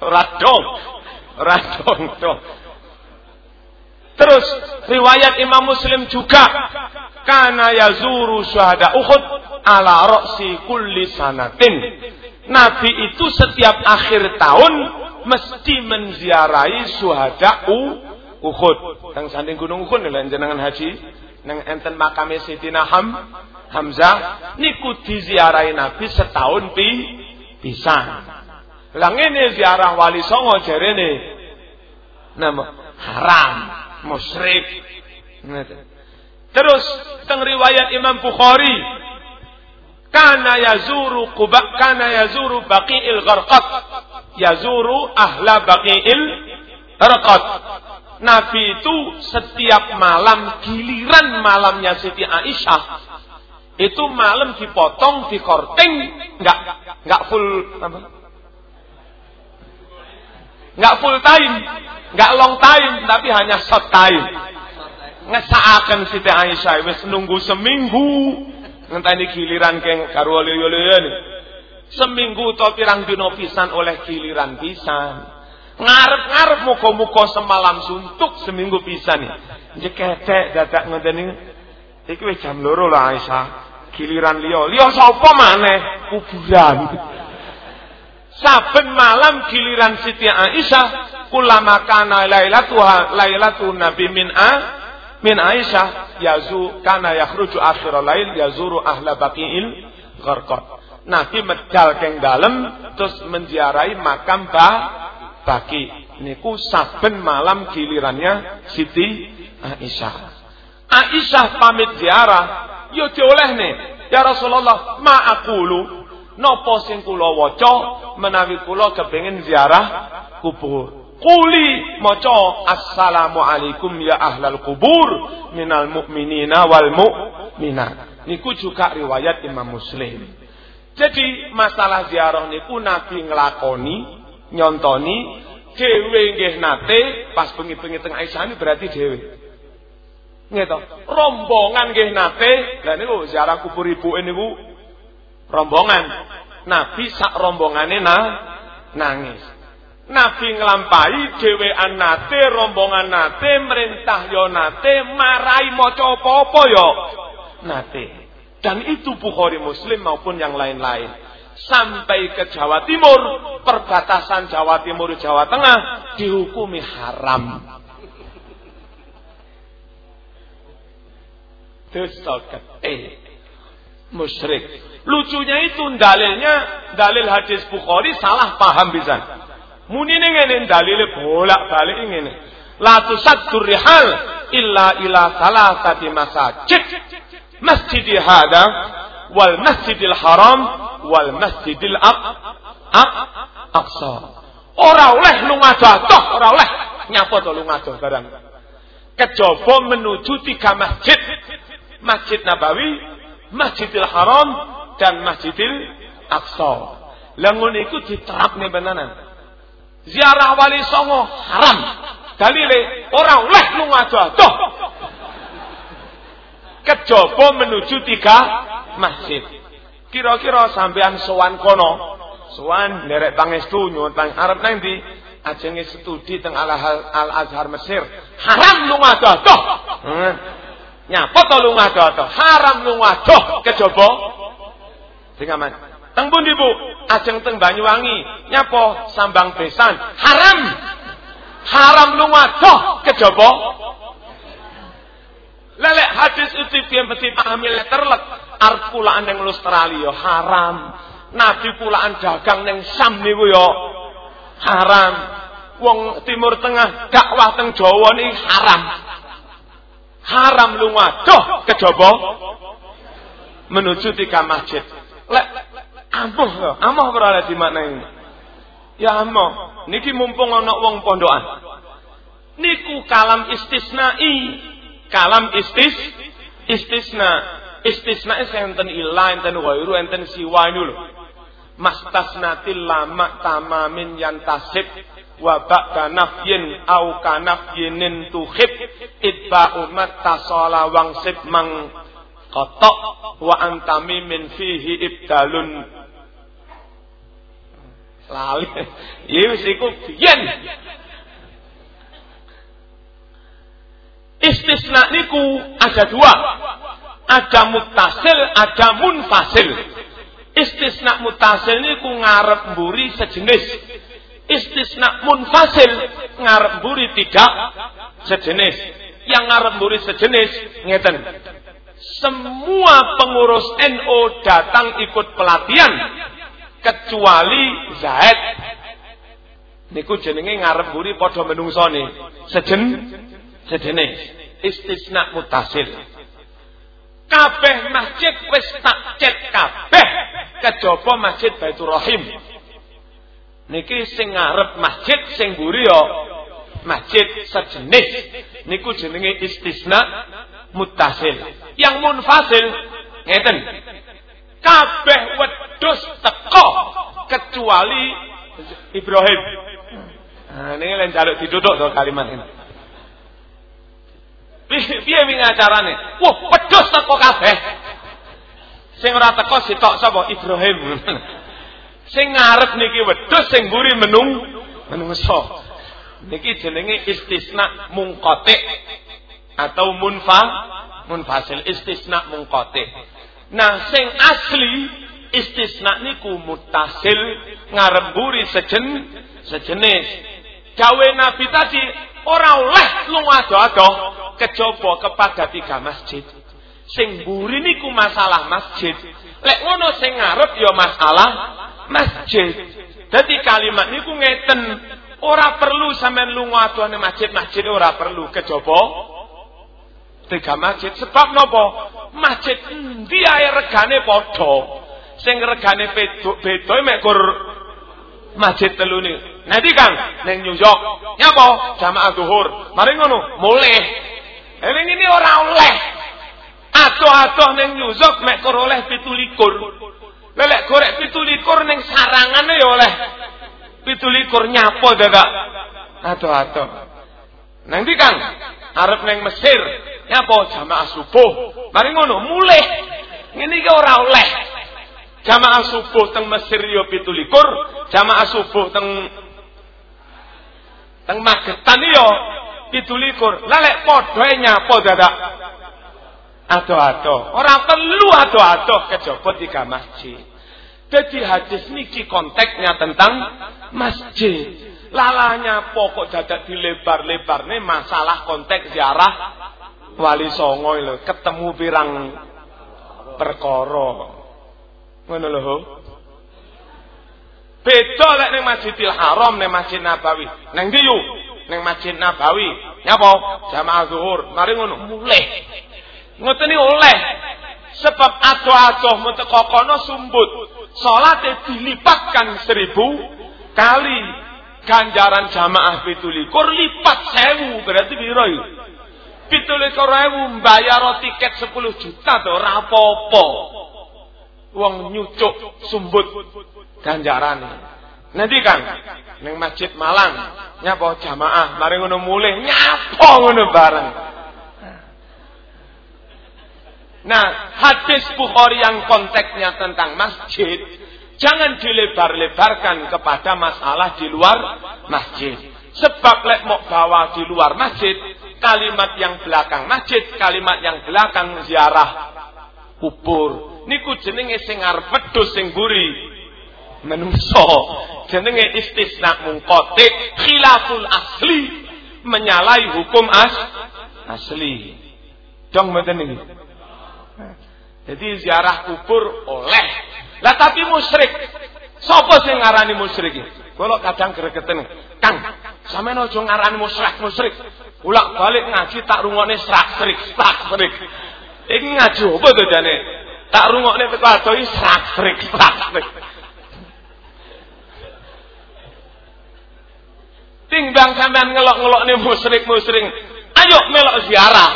Ora dong. Ora dong, dong. Terus riwayat Imam Muslim juga karena yazuru syuhada Uhud ala roksi kulli sanatin. Nabi itu setiap akhir tahun mesti menziarahi suhada Uhud. Teng sanding gunung Uhud lha jenengan haji nang enten makame Sayyidina Ham Hamzah niku diziarahi Nabi setahun pi pisan. Lah ngene ziarah wali songo jarene nama haram, musyrik. Terus teng riwayat Imam Bukhari kana yazuru Quba kana yazuru Baqi'il Gharqat yazuru ahla Baqi'il Gharqat Nabi itu setiap malam giliran malamnya Siti Aisyah itu malam dipotong, dikorting, nggak nggak full apa? Nggak full time, nggak long time, tapi hanya short time. Ngesaakan Siti Aisyah wis nunggu seminggu ngenteni giliran keng karo Seminggu to pirang dino pisan oleh giliran pisan. Ngarep-ngarep muka-muka semalam suntuk seminggu pisan. Jeketek dadak ngenteni iki wis jam loro lah Aisyah. Giliran liya. Liya sapa maneh? Kuburan. Saben malam giliran Siti Aisyah kulama kana lailatuha lailatu Nabi min a min Aisyah yazu kana yakhruju akhir lail yazuru ahla baqiil gharqat. Nabi medal keng dalem terus menziarahi makam ba baki. Niku saben malam gilirannya Siti Aisyah. Aisyah pamit ziarah, yo dioleh nih. Ya Rasulullah, ma aqulu napa sing kula waca menawi kula kepengin ziarah kubur. Kuli maca assalamu alaikum ya ahlal kubur minal mu'minina wal mu'minat. Niku juga riwayat Imam Muslim. Jadi masalah ziarah niku Nabi nglakoni, nyontoni dhewe nggih nate pas bengi-bengi teng Aisyah ini berarti dhewe. Nggih Rombongan nggih nate, lha niku ziarah kubur ibu niku rombongan. Nabi sak rombongane na nangis. Nabi nglampahi dhewean nate, rombongan nate, merintah yo nate, marai maca apa-apa yo nate. Dan itu Bukhari Muslim maupun yang lain-lain. Sampai ke Jawa Timur, perbatasan Jawa Timur Jawa Tengah dihukumi haram. Dosa gede. Musyrik. Lucunya itu dalilnya, dalil hadis Bukhari salah paham bisa. Muni ini dalilnya bolak-balik ngene. La tusaddur rihal illa ila salasati masajid masjid hada wal masjidil haram wal masjidil aq aq aqsa. Ora oleh lunga jatuh, ora oleh nyapa to lunga barang. Kejaba menuju tiga masjid. Masjid Nabawi, Masjidil Haram dan Masjidil Aqsa. Langun iku diterapne benanan. Ziarah wali songo haram. Dalile ora oleh lunga jatuh kejaba menuju tiga masjid. Kira-kira sampean sowan kono, sowan nderek pangestu nyuwun pang arep nang ndi? Ajenge studi teng Al Azhar Mesir. Haram lunga dodo. Hmm. Nyapa to lunga dodo? Haram lunga doh kejaba. Aman. Teng pundi Bu? Ajeng teng Banyuwangi. Nyapa sambang besan. Haram. Haram lunga doh kejaba. Lelek hadis itu dia mesti pahami letterlek. Arep pulaan yang Australia haram. Nabi pulaan dagang yang Sam niku yo haram. Wong Timur Tengah dakwah teng Jawa ini haram. Haram lunga doh kejaba menuju tiga masjid. Lek amoh lho, amoh ora di mana ini? Ya amoh. Niki mumpung ana wong pondokan. Niku kalam istisnai kalam istis istisna istisna itu enten ilah enten wairu enten siwa ini loh mastasnatil lama tamamin yantasib wa ba'da nafyin au kanafyinin tuhib itba umat tasala wangsib mang kotok wa antami min fihi ibdalun. Lali iya wis iku biyen Istisna niku ada dua. Ada mutasil, ada munfasil. Istisna mutasil niku ngarep buri sejenis. Istisna munfasil ngarep buri tidak sejenis. Yang ngarep buri sejenis ngeten. Semua pengurus NO datang ikut pelatihan kecuali Zaid niku jenenge ngarep mburi padha menungsone sejen Sedene istisna mutasil. Kabeh masjid wis tak cet kabeh kejaba Masjid Baitur Rahim. Niki sing ngarep masjid sing mburi ya masjid sejenis. Niku jenenge istisna mutasil. Yang munfasil ngeten. Kabeh wedus teko kecuali Ibrahim. Nah, ini lain jaluk diduduk to kalimat ini. Piye wingi acarane? Wah, pedhos teko kabeh. Sing ora teko sitok sapa? Ibrahim. sing ngarep niki wedhus sing mburi menung menungso. Niki jenenge istisna mungkote atau munfa munfasil istisna mungkote. Nah, sing asli istisna niku mutasil ngarep mburi sejen sejenis. Cawe Nabi tadi ora oleh lunga adoh-adoh kejaba kepada tiga masjid. Sing mburi niku masalah masjid. Lek ngono sing ngarep ya masalah masjid. Dadi kalimat niku ngeten, ora perlu sampean lunga adohne masjid-masjid ora perlu kejaba tiga masjid. Sebab nopo? Masjid endi ae regane padha. Sing regane beda-beda mek masjid telu niku. Nanti Kang neng New York. Nyapa jamaah zuhur. Mari ngono, mulih. Eh, Eling ini orang oleh. Atuh-atuh neng New York mek oleh 17. Lelek korek 17 neng sarangan ya oleh 17 nyapa dadak. Atuh-atuh. Neng di Kang harap neng Mesir. Nyapa jamaah subuh. Mari ngono, mulih. Ini ke orang oleh. Jamaah subuh teng Mesir ya yo 17, jamaah subuh teng Teng Magetan yo itu likur. Lalek podo e nyapo dadak. Ado-ado. Orang perlu ado-ado kejaba tiga masjid. Jadi hadis niki konteksnya tentang masjid. Lalanya pokok dadak dilebar-lebar nih masalah konteks ziarah wali songo ketemu pirang perkoro. Ngono. Beda lek ning Masjidil Haram ning Masjid Nabawi. Ning ndi neng Ning Masjid Nabawi. Nyapa? Jamaah zuhur. Mari ngono. Mulih. Ngoten iki oleh. Sebab adoh-adoh meteko kono sumbut. Salate dilipatkan seribu kali ganjaran jamaah pitulikur lipat sewu berarti piro iki? Pitulikur rewu mbayar tiket 10 juta to rapopo, uang Wong nyucuk sumbut ganjaran, Nanti kan, neng Masjid Malang nyapa jamaah mari ngono mulai nyapa ngono bareng. Nah, hadis Bukhari yang konteksnya tentang masjid jangan dilebar-lebarkan kepada masalah di luar masjid. Sebab lek mau bawa di luar masjid, kalimat yang belakang masjid, kalimat yang belakang ziarah kubur. Niku jenenge sing arep wedhus sing menungso. Jenenge istisna mungkote khilaful asli menyalahi hukum as asli. Dong mboten niki jadi ziarah kubur oleh. Lah tapi musyrik. Sapa sing ngarani musyrik kula kadang gregeten kang sampean aja ngarani musyrik musyrik. Ulak balik ngaji tak rungokne serak serik serak serik. Iki ngaji apa to jane? Tak rungokne teko adohi serak serik serak serik. Timbang sampean ngelok-ngelok nih musrik-musrik. Ayo melok ziarah.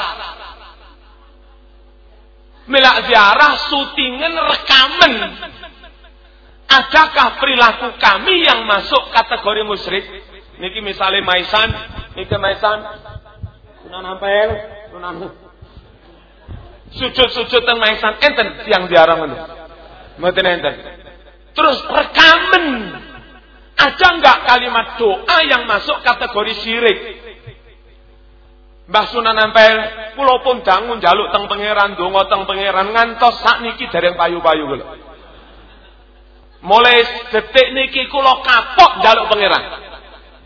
Melak ziarah, syutingan, rekaman. Adakah perilaku kami yang masuk kategori musrik? Niki misalnya Maisan, niki Maisan, Sunan Ampel, Sunan sujud-sujud teng Maisan enten tiang diarang ngono. Mboten enten. Terus rekaman ada nggak kalimat doa yang masuk kategori syirik? Mbah Sunan Ampel, pulau pun dangun jaluk teng pangeran, donga teng pangeran ngantos sakniki yang payu-payu. Mulai detik niki kulo kapok jaluk pangeran.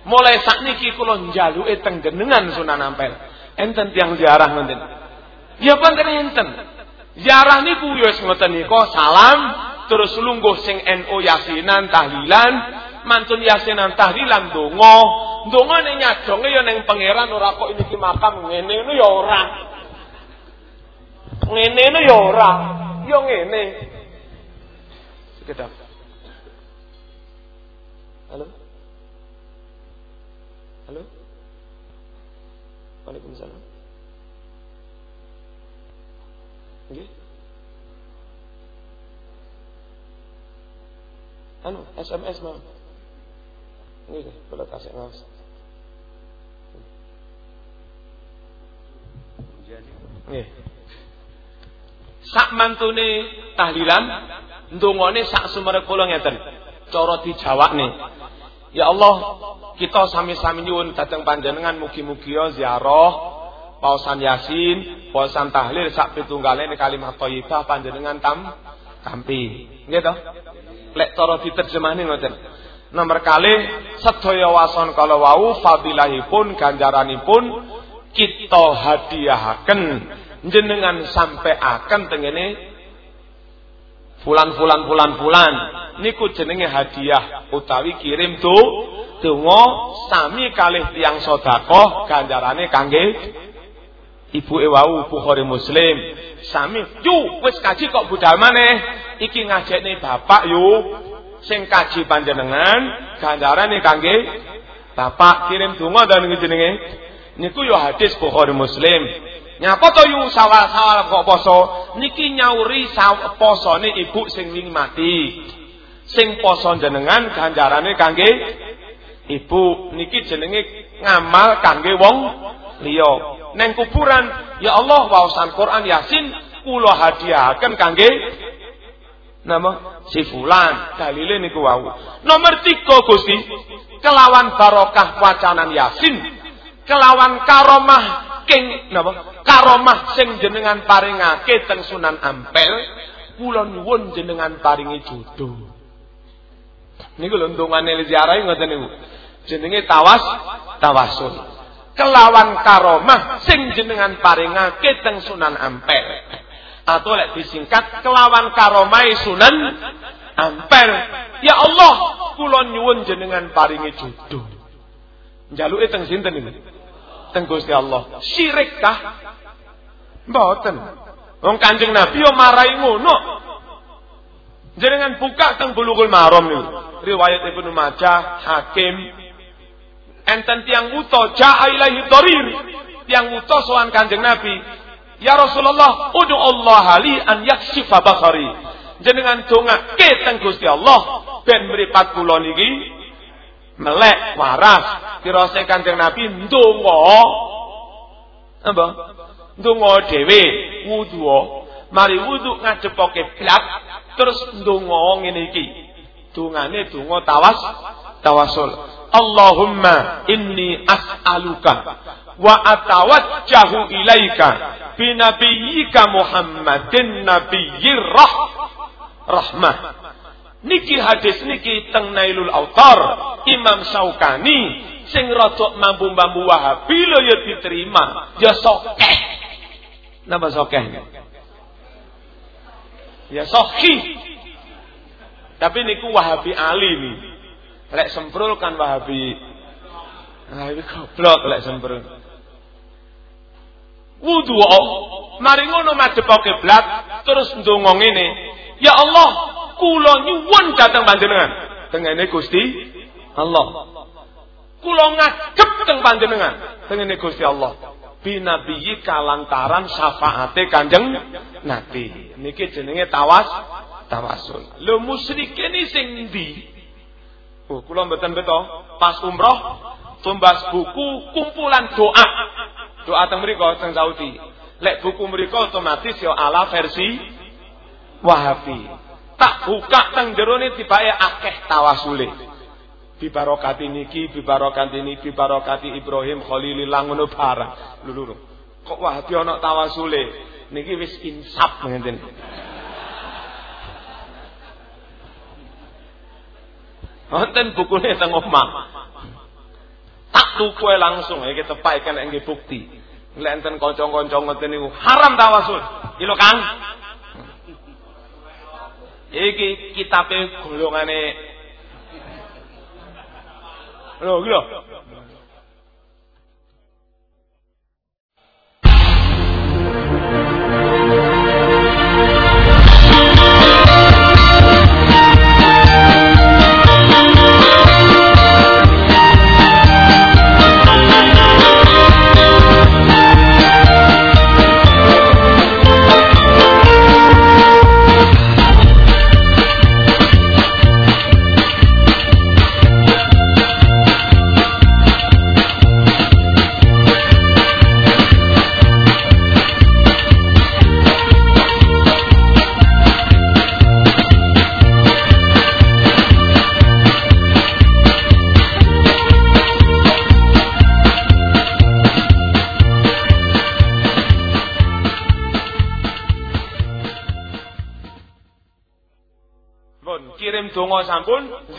Mulai sak niki kulo jaluk teng genengan Sunan Ampel. Enten tiang ziarah ngoten. Ya panten enten. Ziarah niku yo wis ngoten salam terus lungguh sing NU yasinan tahlilan mantun yasinan tahlilan donga. Ndongane nyadonge ya ning pangeran ora kok iki makam. Ngene ngono ya ora. Ngene ngono ya ora. Ya ngene. Sekedap. Halo? Halo? Waalaikumsalam. Nggih. Anu SMS mau ini kalau kasih ngawas. Nggih. Sak mantune tahlilan ndongane sak sumerep kula ngeten. Cara dijawabne. Ya Allah, kita sami-sami nyuwun dhateng panjenengan mugi-mugi ya ziarah pausan Yasin, pausan tahlil sak pitunggalane kalimat thayyibah panjenengan tam tampi. Nggih to? Lek cara diterjemahne ngoten. Nomor kali sedaya wason kalau wau fadilahipun ganjaranipun kita hadiahaken jenengan sampai akan tengene fulan fulan fulan fulan niku jenenge hadiah utawi kirim tu donga sami kalih tiang sedekah ganjarane kangge ibu ewau Bukhari Muslim. Sami yu wis kaji kok budal maneh? Iki ngajekne bapak yu sing kaji panjenengan ganjarane kangge bapak kirim donga dan jenenge. Niku yo hadis Bukhari Muslim. Nyapa to yu sawal-sawal kok poso? Niki nyauri posone ibu sing wingi mati. Sing poso jenengan ganjarane kangge ibu. Niki jenenge ngamal kangge wong liya. Neng kuburan ya Allah waosan Quran Yasin kula hadiahaken kangge nama si fulan dalile niku wau. Nomor tiga Gusti kelawan barokah wacanan Yasin. Kelawan karomah king napa? Karomah sing jenengan paringake teng Sunan Ampel. Kula nyuwun jenengan paringi jodoh niku lho ndongane ziarah ngoten niku. Jenenge tawas tawasul kelawan karomah sing jenengan paringake teng Sunan Ampel atau lek disingkat kelawan karomai sunan ampel. Ya Allah, kula nyuwun jenengan paringi jodoh. Njaluke teng sinten ini? Teng Gusti Allah. Syirik kah? Mboten. Wong Kanjeng Nabi yo marai ngono. Jenengan buka teng Bulughul Maram niku. Riwayat Ibnu Majah, Hakim. Enten tiang uto ja'a ilaihi dharir. Tiang uto sowan Kanjeng Nabi, Ya Rasulullah, udu Allah li an yaksifa basari. Jenengan donga ke teng Gusti Allah ben mripat kula niki melek waras. Pirose Kanjeng Nabi ndonga apa? Ndonga dhewe wudu. Mari wudu ngadepoke blat terus ndonga ngene iki. Dungane donga tawas tawasul. Allahumma inni as'aluka wa atawajjahu ilaika binabiyyika Muhammadin nabiyyir rah rahmah. Niki hadis niki teng Nailul Autar Imam Syaukani sing rada mampu-mampu Wahabi lho ya diterima. Ya sokeh. Napa sokeh ya sahih tapi niku Wahabi Ali nih lek semprul kan Wahabi. Nah, ini goblok lek semprul wudu mari ngono madhepoke blat terus ndonga ngene. Ya Allah kula nyuwun dhateng panjenengan. Tengene Gusti Allah. Kula ngadep teng panjenengan. Tengene Gusti Allah. Binabiyi kalantaran syafaate Kanjeng Nabi. Niki jenenge tawas tawasul lho musyrikene sing ndi? Oh, kula mboten beto. Pas umroh tumbas buku kumpulan doa Doa teng mriku teng Saudi. Lek buku mriku otomatis ya ala versi Wahabi. Tak buka teng jerone tibake akeh tawasule. Bibarokati niki, bibarokati niki, bibarokati Ibrahim Khalilillah ngono. Lho lho. Kok Wahabi ana tawasule? Niki wis insaf ngenten. Wonten bukune teng omah. Tak tuku langsung iki tepak kena nggih bukti. Lek enten kanca-kanca ngoten niku haram tawasul. Iki Kang. Iki kitabe golongane Lho, lho.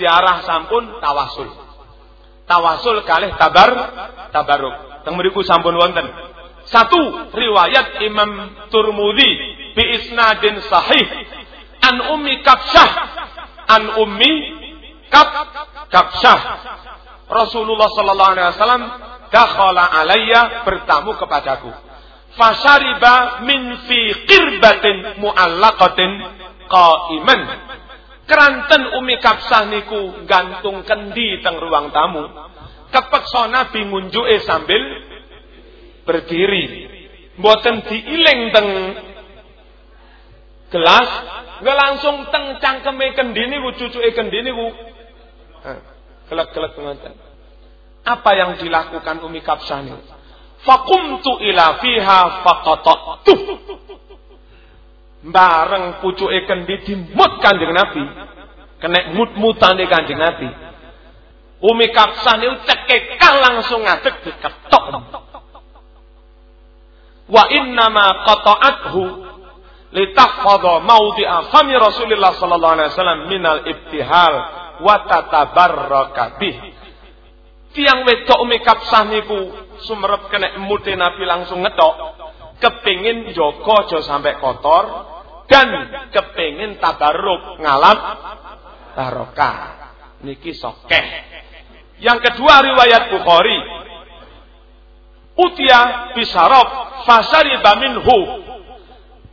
Ziarah sampun, tawasul. Tawasul kalih tabar tabaruk. Teng mriku sampun wonten. Satu riwayat Imam Turmudi bi isnadin sahih an ummi Kapsah an ummi Kap Kapsah Rasulullah sallallahu alaihi wasallam dakhala alayya bertamu kepadaku. Fasariba min fi qirbatin muallaqatin qaiman Keranten Umi Kapsah niku gantung kendi teng ruang tamu. Kepeksa Nabi ngunjuke sambil berdiri. Mboten diiling teng gelas, nggak langsung teng cangkeme kendi niku cucuke kendi niku. Gelek-gelek ngoten. Apa yang dilakukan Umi Kapsah niku? Fakumtu ila fiha faqatatu bareng pucuke kendi dimut Kanjeng Nabi. Kena mut-mutane Kanjeng Nabi. Umi Kapsah niku cekekah langsung ngadeg diketok. Wa inna ma qata'athu litahfadha mawdi'a fami Rasulullah sallallahu alaihi wasallam minal ibtihal wa tatabarraka bih. Tiang wedok Umi Kapsah niku sumerep kena emute Nabi langsung ngetok. Kepingin joko aja sampai kotor, dan kepingin tabaruk ngalap barokah. Niki sokeh. Yang kedua riwayat Bukhari. Utia bisarab fasariba minhu.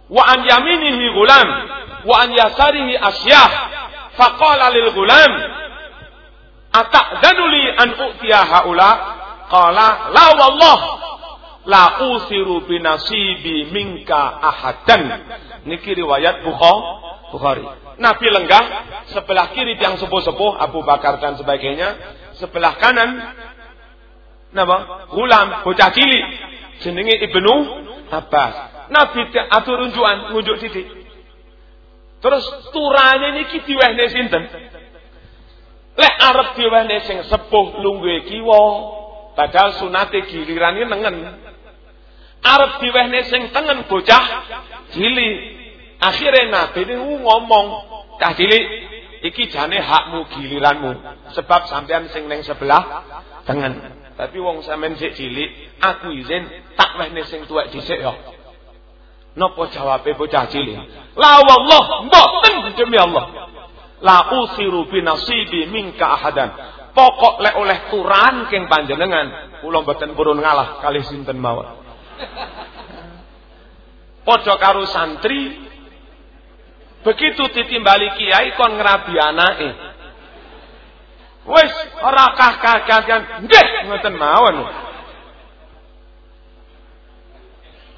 Wa an yaminihi gulam wa an yasarihi asyah. Faqala lil gulam ata'danu li an utiya haula? Qala la wallah la usiru binasibi minka ahadan. Niki riwayat Bukhari. Nabi lenggah, sebelah kiri yang sepuh-sepuh Abu Bakar dan sebagainya, sebelah kanan nama gulam bocah cilik jenenge Ibnu Abbas. Nabi atur runjukan ngunjuk titik. Terus turane niki diwehne sinten? Lek arep diwehne sing sepuh lungguhe kiwa, padahal sunate gilirane nengen arep diwehne sing tengen bocah cilik. Akhire Nabi niku ngomong, "Cah cilik, iki jane hakmu giliranmu. Sebab sampean sing ning sebelah tengen. Tapi wong sampean sik aku izin tak wehne sing tuwek dhisik ya." Napa jawabe bocah cilik? La wallah, mboten demi Allah. La usiru bi nasibi minka ahadan. Pokok lek oleh turan keng panjenengan, kula mboten purun ngalah kalih sinten mawon. Padha karo santri begitu ditimbali kiai kon ngrabi anake. Wis ora kah-kah-kah nggih ngoten mawon.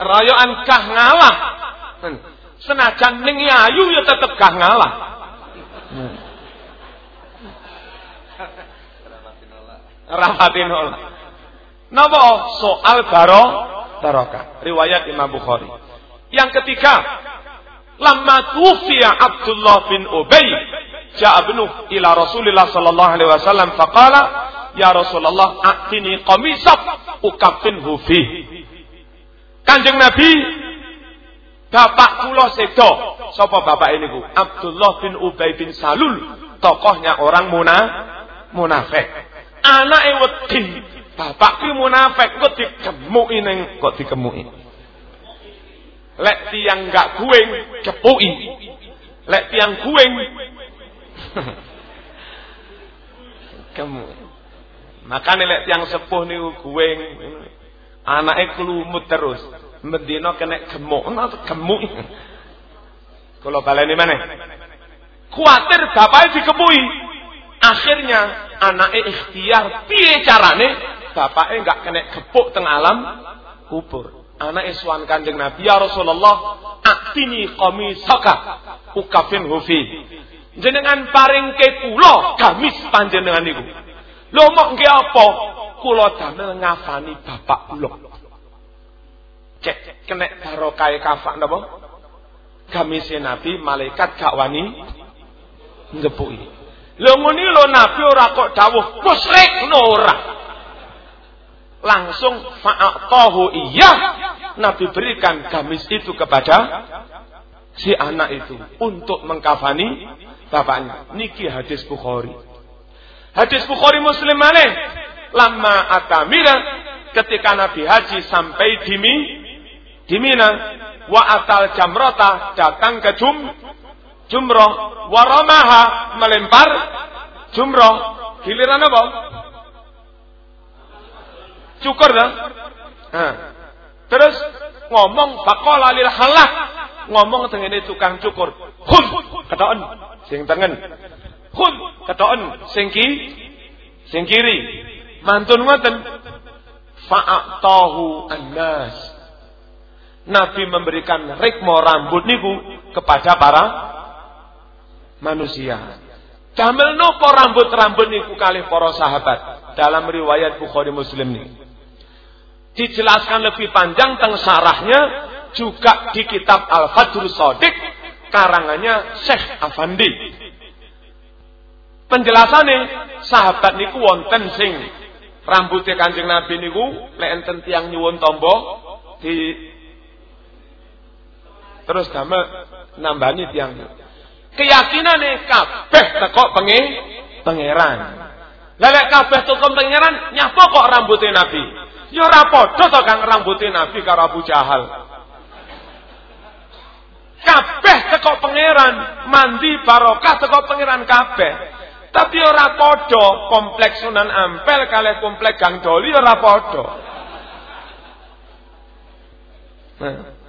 Rayoan kah ngalah. Senajan ning ayu ya tetep kah ngalah. Rafatinola. Napa soal baro barokah. Riwayat Imam Bukhari. Yang ketiga, lama tufiya Abdullah bin Ubay ja'a ibnu ila Rasulillah sallallahu alaihi wasallam faqala ya Rasulullah atini qamisab ukafinhu fi Kanjeng Nabi Bapak kula sedo. Sapa bapak ini bu? Abdullah bin Ubay bin Salul. Tokohnya orang muna, munafik. Anake wedi. Bapak ki munafik kok dikemuki ning kok dikemuki. Lek tiang gak gueng kepuki. Lek tiang gueng kamu. Makane lek tiang sepuh niku gueng anake klumut terus. Mendino kena gemuk, napa gemuk. Kalau baleni mana? Kuatir bapaknya dikepui. Akhirnya anaknya ikhtiar piye carane bapaknya enggak kena kepuk teng alam kubur. Anak iswan kanjeng Nabi ya Rasulullah, atini qamisaka ukafin hufi. Jenengan paring ke kula gamis panjenengan niku. Lho mok nggih apa? Kula damel ngafani bapak kula cek kena barokah kafak napa gamise nabi malaikat gak wani ngepuki lho ngene nabi ora kok dawuh musyrik ora langsung fa'atahu iya. Nabi berikan gamis itu kepada si anak itu untuk mengkafani bapaknya. Niki hadis Bukhari. Hadis Bukhari Muslim mana? Lama atamira ketika Nabi Haji sampai di di Mina wa atal jamrata datang ke jum jumroh waramaha melempar jumroh. Giliran apa cukur dah. Nah. terus ngomong bakola lil halak ngomong dengan tukang cukur. Hun kataon sing tengen. Hun kataon sing ki sing kiri. Mantun ngoten. Fa'atahu annas. Nabi memberikan rikmo rambut niku kepada para manusia. Damel nopo rambut-rambut niku kali para sahabat? Dalam riwayat Bukhari Muslim ini. Dijelaskan lebih panjang tentang sarahnya juga di kitab Al-Fadrul Sodik karangannya Syekh Afandi. Penjelasannya sahabat niku wonten sing rambutnya Kanjeng Nabi niku lek enten tiang nyuwun tombo di Terus damel nambani tiang. nih kabeh teko pengen pangeran. Lelek kabeh teko pangeran nyapa kok rambutnya Nabi? Ya ora padha Kang rambutnya Nabi karo Abu Jahal. Kabeh teko pangeran, mandi barokah teko pangeran kabeh. Tapi ora padha kompleks Sunan Ampel kalih kompleks Gang Doli ora padha. Nah.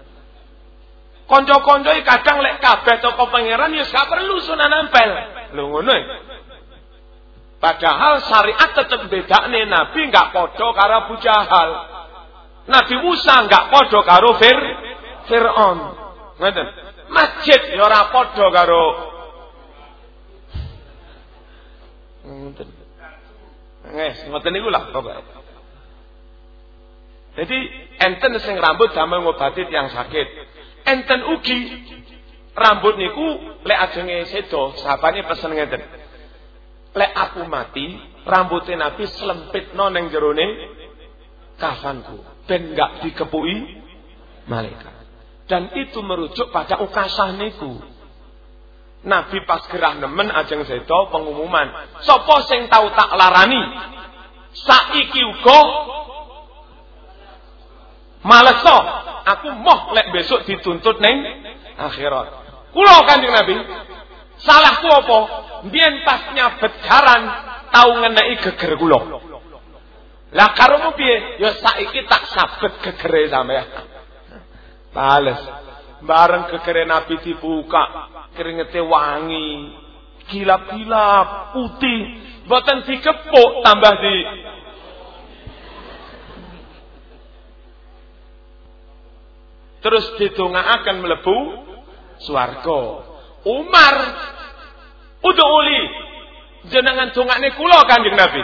Konco-konco kadang lek kabeh toko pangeran ya gak perlu sunan ampel. Lho ngono. Padahal syariat tetep bedakne Nabi enggak padha karo Abu Jahal. Nabi Musa enggak padha karo Fir Firaun. Ngoten. Masjid ya ora padha karo Ngoten. Nges, ngoten niku lah pokoke. Jadi enten sing rambut damel ngobati yang sakit enten ugi rambut niku lek ajenge sedo sapane pesen ngeten lek aku mati rambutnya Nabi selempitno ning jerone kafanku. Ben gak dikepui malaikat. Dan itu merujuk pada ukasah niku. Nabi pas gerah nemen ajeng sedo pengumuman sapa sing tau tak larani? Saiki uga Maleso, aku moh lek besok dituntut neng akhirat. Kulo Kanjeng Nabi, salahku apa? Mbiyen pas nyabet jaran tau ngeneki geger kula. Lah karomu piye? Ya saiki tak sabet gegere sampean. Bales. Bareng gegere Nabi dibuka, keringete wangi, kilap-kilap, putih, boten dikepuk tambah di terus akan melebu swarga. Umar uduli jenengan ni kulo Kanjeng Nabi.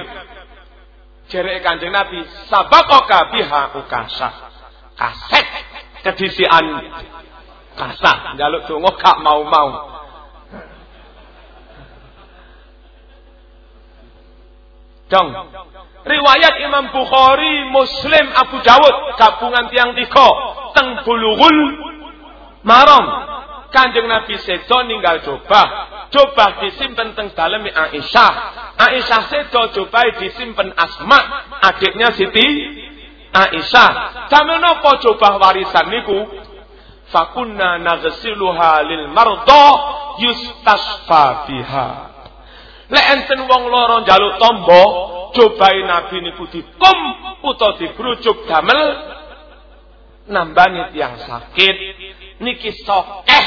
jere Kanjeng Nabi sabakoka biha ukasa. Kaset kedisian kasah jaluk donga kak mau-mau. Dong. Riwayat Imam Bukhari, Muslim, Abu Dawud, gabungan tiang Tiko teng bulugul marom Kanjeng Nabi sedo ninggal coba, coba disimpen teng dalem Aisyah. Aisyah sedo coba disimpen Asma, adiknya Siti Aisyah. Damel napa coba warisan niku? Fakunna naghsiluha lil marda yustasfa biha. Enten wong loro njaluk tombo, cobain nabi niku dikum utawa dibrujuk damel nambani tiang sakit niki sokeh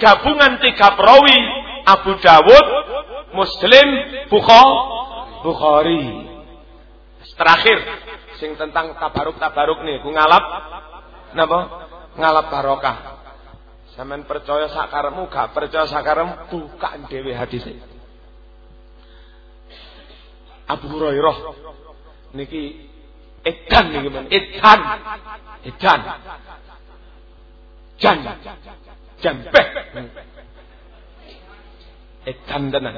gabungan tiga perawi Abu Dawud Muslim Bukhari terakhir sing tentang tabaruk tabaruk nih ku ngalap. Napa? Ngalap barokah. Sampeyan percaya sakaremu gak percaya sakaremu buka dhewe hadise. Abu Hurairah niki edan niki men edan. Edan. Jan. Jambeh edan tenan.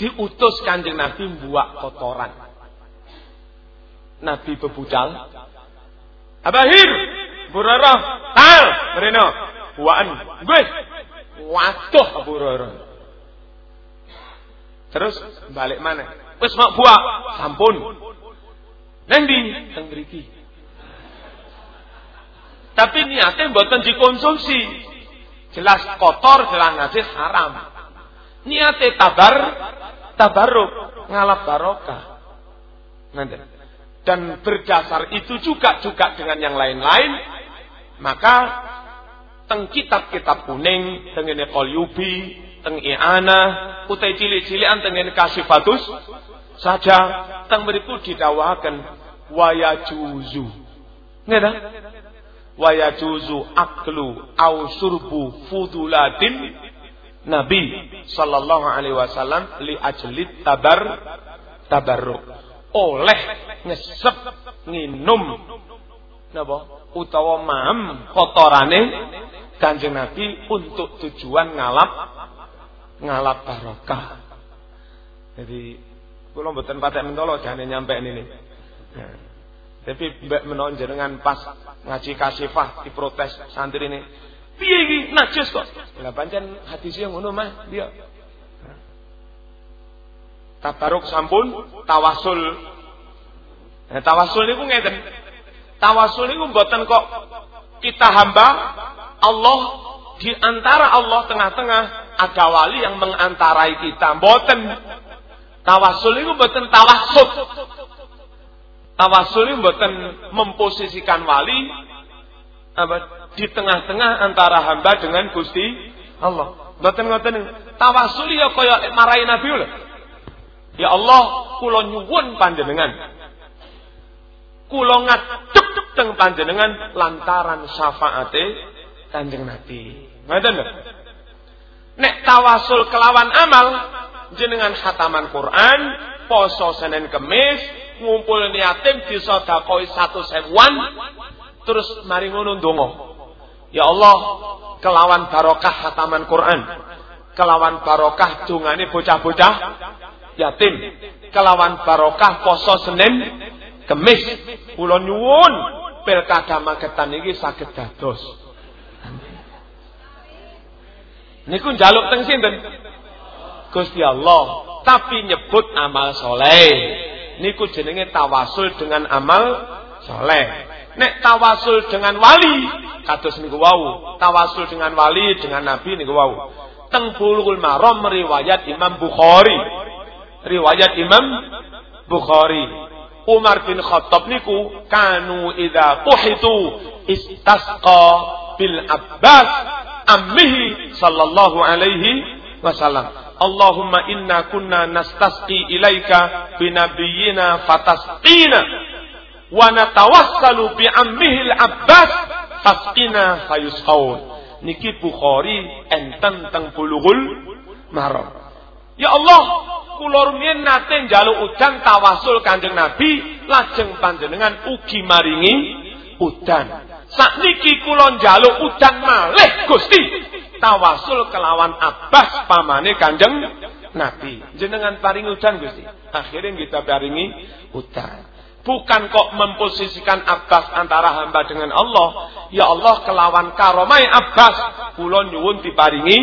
Diutus kanjeng Nabi buat kotoran. Nabi bebudal. Abahir. Hurairah tal. Mereno buaan. Gue. Waduh Abu. Terus balik mana? Wis mau buah, sampun. Nanti teng mriki. Tapi niatnya mboten dikonsumsi. Jelas kotor, jelas najis haram. Niatnya tabar, tabaruk, ngalap barokah. Nanti. Dan berdasar itu juga juga dengan yang lain-lain, maka teng kitab-kitab kuning, teng ini Qalyubi, teng I'ana, utai cilik-cilikan teng ini Kasifatus saja didawakan waya juzu. Ngene Waya juzu aklu au surbu fudulatin Nabi sallallahu alaihi wasallam li ajlit tabar tabarruk. Oleh ngesep nginum napa utawa mam kotorane Kanjeng Nabi untuk tujuan ngalap ngalap barokah. Jadi kula mboten patek mentolo jane nyampe ini. Ya. Tapi mbak menawa jenengan pas ngaji kasifah diprotes santri ini. Piye iki najis kok? Lah pancen hadisnya ngono mah dia. Tabaruk sampun tawasul. Nah, tawasul niku ngeten. Tawasul niku mboten kok kita hamba Allah di antara Allah tengah-tengah ada wali yang mengantarai kita. Mboten. Tawasul itu mboten tawassut. Tawasul itu mboten memposisikan wali apa, di tengah-tengah antara hamba dengan Gusti Allah. Mboten ngoten. Tawasul ya kaya marahi Nabi lho. Ya Allah, kula nyuwun panjenengan. Kula ngadep teng panjenengan lantaran syafaate Kanjeng Nabi. Ngoten lho. Nek tawasul kelawan amal jenengan khataman Quran, poso Senin Kemis, ngumpul yatim disodakoi satu sewuan, terus mari ngono. Ya Allah, kelawan barokah khataman Quran, kelawan barokah dungane bocah-bocah yatim, kelawan barokah poso Senin Kemis, kula nyuwun pilkada Magetan iki saged dados. Niku njaluk teng sinten? Gusti Allah. Tapi nyebut amal soleh. Niku jenenge tawasul dengan amal soleh. Nek tawasul dengan wali, kados niku wau. Tawasul dengan wali dengan nabi niku wau. Teng Bulughul Maram riwayat Imam Bukhari. Riwayat Imam Bukhari. Umar bin Khattab niku kanu idza tuhitu istasqa bil Abbas ammihi sallallahu alaihi wasallam. Allahumma inna kunna nastasqi ilaika binabiyyina fatasqina wa natawassalu bi ammihi al-Abbas fasqina fayusqaun. Niki Bukhari enten teng bulughul maram. Ya Allah, kula rumiyin nate njaluk udan tawasul Kanjeng Nabi, lajeng panjenengan ugi maringi udan. Sakniki kula njaluk udan malih Gusti. Tawasul kelawan Abbas pamane Kanjeng Nabi. Jenengan paring udan Gusti. Akhirnya kita paringi udan. Bukan kok memposisikan Abbas antara hamba dengan Allah. Ya Allah kelawan karomai Abbas. Kulon nyuwun diparingi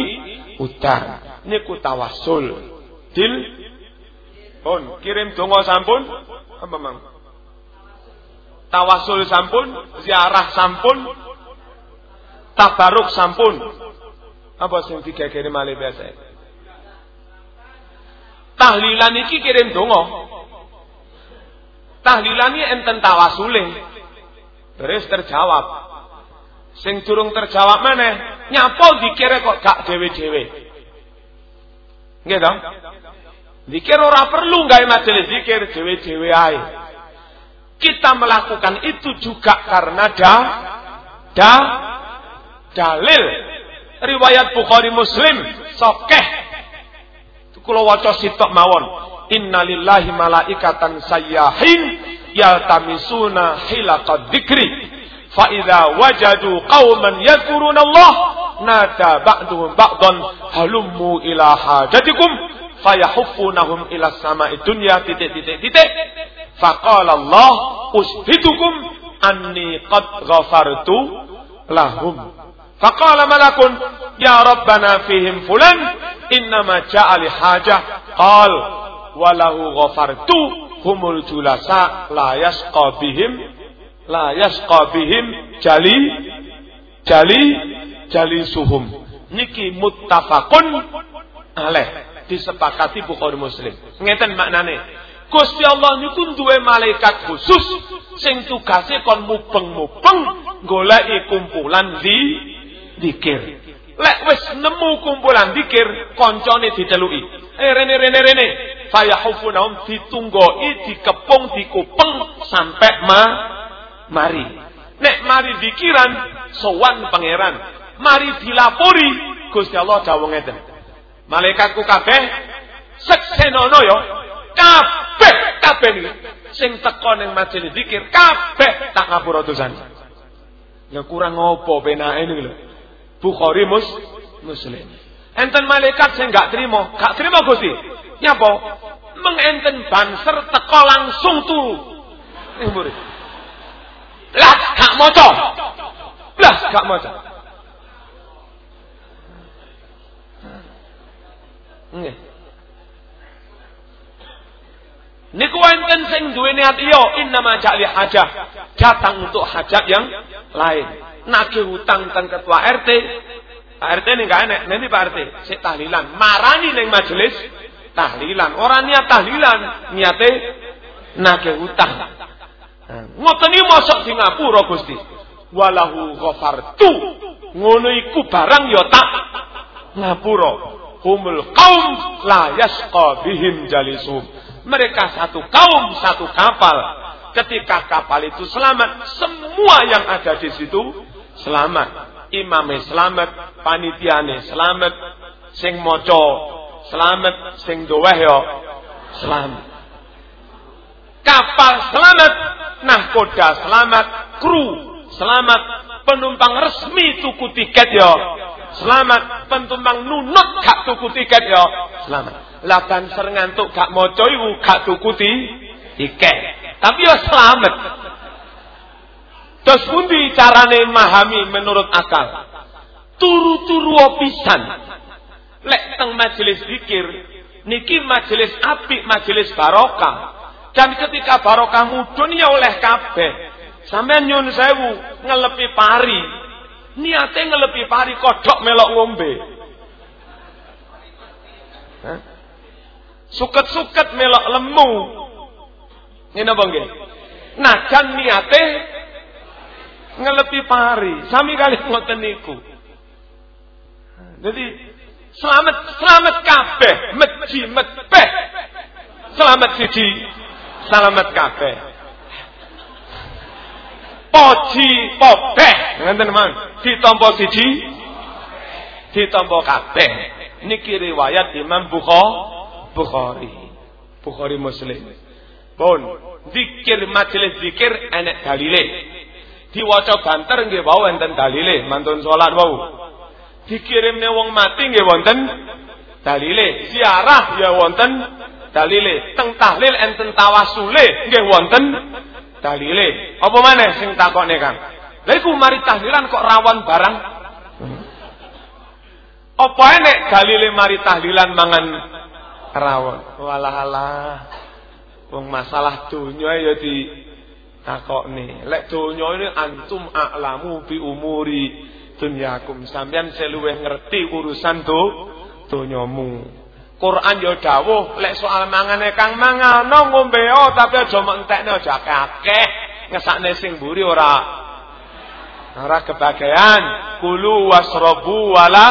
udan. Ini kutawasul. Dil. Pun kirim dongo sampun. Apa mang? Tawasul sampun. Ziarah sampun. Tabaruk sampun. Apa sing digegere malih biasa? Tahlilan iki kirim donga. Tahlilan iki enten tawasule. Terus terjawab. Sing durung terjawab mana? Nyapa dikira kok gak dewe-dewe. Nggih dong? Dikir ora perlu gawe majelis zikir dewe-dewe ae. Kita melakukan itu juga karena da da dalil riwayat Bukhari Muslim sokeh Kula waca sitok mawon. Innalillahi malaikatan sayyahin yaltamisuna hilaqad dzikri. Idza wajadu qauman yadhkuruna Allah nada ba'duhum ba'dan halummu ila hajatikum fayahuffunahum ila sama'i dunya titik titik titik. Faqala Allah ushidukum anni qad ghafartu lahum. Faqala malakun ya rabbana fihim fulan innama ja'ali hajah. Qal walahu ghafartu humul julasa la yasqa bihim la yasqa bihim jali jali jali suhum. Niki muttafaqun alaih disepakati Bukhari Muslim. Ngeten maknane Gusti Allah niku duwe malaikat khusus sing tugase kon mubeng-mubeng goleki kumpulan di dikir Lek wis nemu kumpulan dikir, koncone diteluki. Eh rene rene rene. Fayahufunahum ditunggoi, dikepung, dikupeng sampai ma mari. Nek mari dikiran sowan pangeran. Mari dilapori Gusti Allah dawuh ngeten. Malaikatku kabeh seksenono yo kabeh kabeh niki sing teko ning majelis zikir kabeh tak ngapura dosan. Ya kurang ngopo penake niku lho. Bukhari mus Muslim. Enten malaikat saya nggak terima, nggak terima Gusti. Nyapa? Mengenten banser teko langsung turu. Nih murid. Lah gak maca. Lah gak maca. Nggih. Niku enten sing duwe niat iya innama ja'li hajah. Datang untuk hajat yang lain nagih hutang teng ketua RT. RT ini gak enak, nanti Pak RT, si tahlilan. Marani neng majelis tahlilan. Orang niat tahlilan, niate nagih hutang. Nah, ngoten iki mosok Singapura Gusti. Walahu ghafartu. Ngono iku barang ya tak ngapura. Humul kaum la yasqa bihim jalisum. Mereka satu kaum, satu kapal. Ketika kapal itu selamat, semua yang ada di situ selamat. Imame selamat, panitiane selamat, sing moco selamat, sing doweh yo selamat. Kapal selamat, nahkoda selamat, kru selamat, penumpang resmi tuku tiket yo selamat, penumpang nunut gak tuku tiket yo selamat. Laban ser ngantuk gak moco iku gak tuku tiket. Tapi yo selamat. Terus pundi carane memahami menurut akal? Turu-turu pisan. Lek teng majelis zikir, niki majelis api, majelis barokah. Dan ketika barokah mudun ya oleh kabeh. Sampeyan nyun sewu ngelepi pari. Niate ngelepi pari kodok melok ngombe. Suket-suket melok lemu. Ini apa nggih? Kan niate ngelepi pari. Sami kali ngoten niku. Jadi selamat selamat kabeh, meji metbeh. Selamat siji, selamat kabeh. Poji pobeh, ngenten man. Ditampa siji, ditampa kabeh. Niki riwayat Imam Bukhari. Bukhari Muslim. Pun zikir majelis zikir enek dalile diwaca banter nggih wau enten dalile mantun salat wau dikirimne wong mati nggih wonten dalile. Ziarah ya wonten dalile. Teng tahlil enten tawasule nggih wonten dalile. Apa maneh sing takone Kang? Lha iku mari tahlilan kok rawan barang? Apa enek dalile mari tahlilan mangan rawon? Walah alah. Wong masalah dunya ya di takokne. Lek donya ini antum a'lamu bi umuri dunyakum. Sampeyan seluwih ngerti urusan do donyamu. Quran ya dawuh lek soal mangane Kang mangano ngombeo tapi aja mentekne aja akeh. Ngesakne sing mburi ora ora kebagian. Kulu wasrobu wala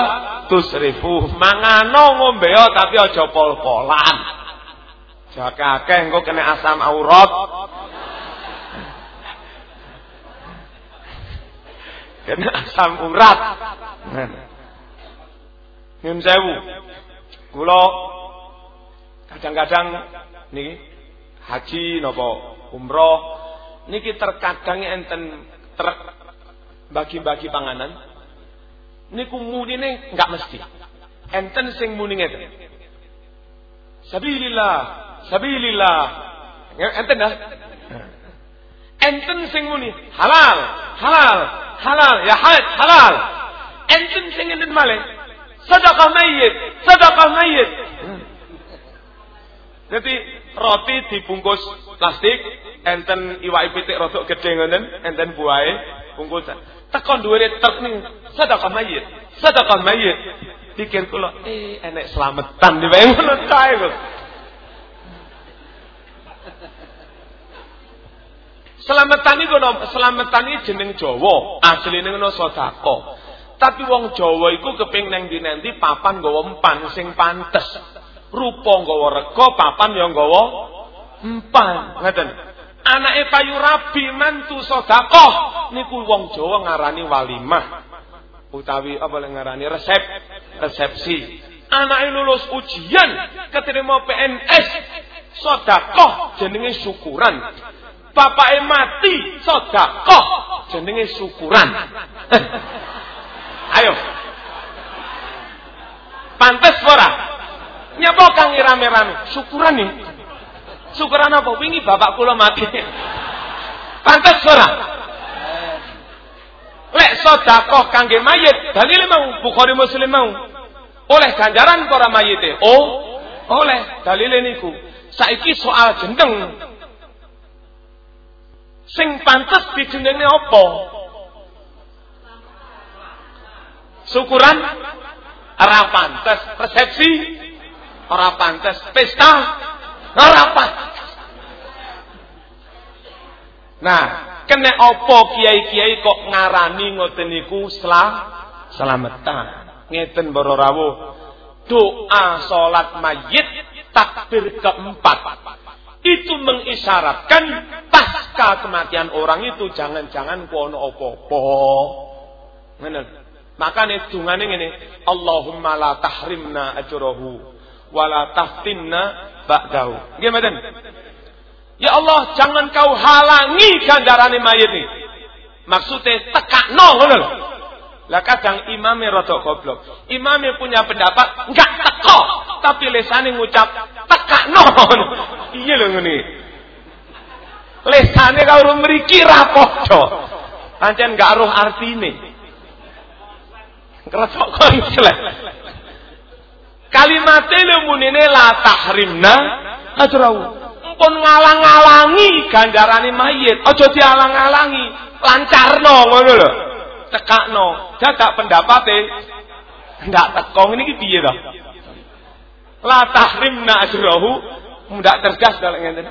tusrifu. Mangano ngombeo tapi aja pol-polan. Jake akeh engko kena asam aurat. Kena asam urat. Nyun sewu. Kula kadang-kadang niki haji napa umroh niki terkadang enten truk bagi-bagi panganan niku munine enggak mesti. Enten sing muni ngeten. Sabilillah sabilillah. Enten dah. Enten sing muni halal, halal, halal, ya halal. Enten sing enten malih sedekah mayit, sedekah mayit. Jadi roti dibungkus plastik, enten iwak pitik rodok gedhe ngoten, enten buahe bungkusan. Tekon dhuwure truk ning sedekah mayit, sedekah mayit. Pikir kula, eh enek slametan di ngono kae kok. Selamatan iku selamatan iki jeneng Jawa, asline ngono sedekah. Tapi wong Jawa iku keping nang ndi papan nggawa empan sing pantes. Rupa nggawa rega, papan ya nggawa empan. Ngoten. Anake payu rabi mantu sedekah niku wong Jawa ngarani walimah. Utawi apa lek ngarani resep, resepsi. Anake lulus ujian, keterima PNS, sedekah jenenge syukuran bapake mati sedekah jenenge syukuran. Ayo. Pantes ora? Nyapa kang rame-rame? Syukuran nih. Syukuran apa? Wingi bapak kula mati. Pantes ora? Lek sedekah kangge mayit, dalile mau Bukhari Muslim mau. Oleh ganjaran para mayite. Oh, oleh dalile niku. Saiki soal jendeng Sing pantes dijenenge apa? Syukuran ora pantes, resepsi ora pantes, pesta ora pantes. Nah, kene apa kiai-kiai kok ngarani ngoten niku selamatan. Ngeten para rawuh. Doa salat mayit takbir keempat itu mengisyaratkan pasca kematian orang itu jangan-jangan kuono opo-opo. Ngene. Makane dungane ngene, Allahumma la tahrimna ajrahu wa la taftinna ba'dahu. Nggih mboten? Ya Allah, jangan kau halangi gandarane mayit ini. Maksudnya tekakno ngono lho. Lah kadang imamnya rada goblok. Imamnya punya pendapat enggak teko, tapi lesane ngucap tekakno. Iya lho ngene. Lesane karo mriki ra padha. Pancen enggak roh artine. Kresok kok. Kalimate lho munine la tahrimna ajrau. Pun ngalang-alangi gandarane mayit, aja dialang-alangi, lancarno ngono lho tekakno. Dadak pendapate ndak teko ini piye to? La tahrimna ajrahu mudak cerdas kalau ngene.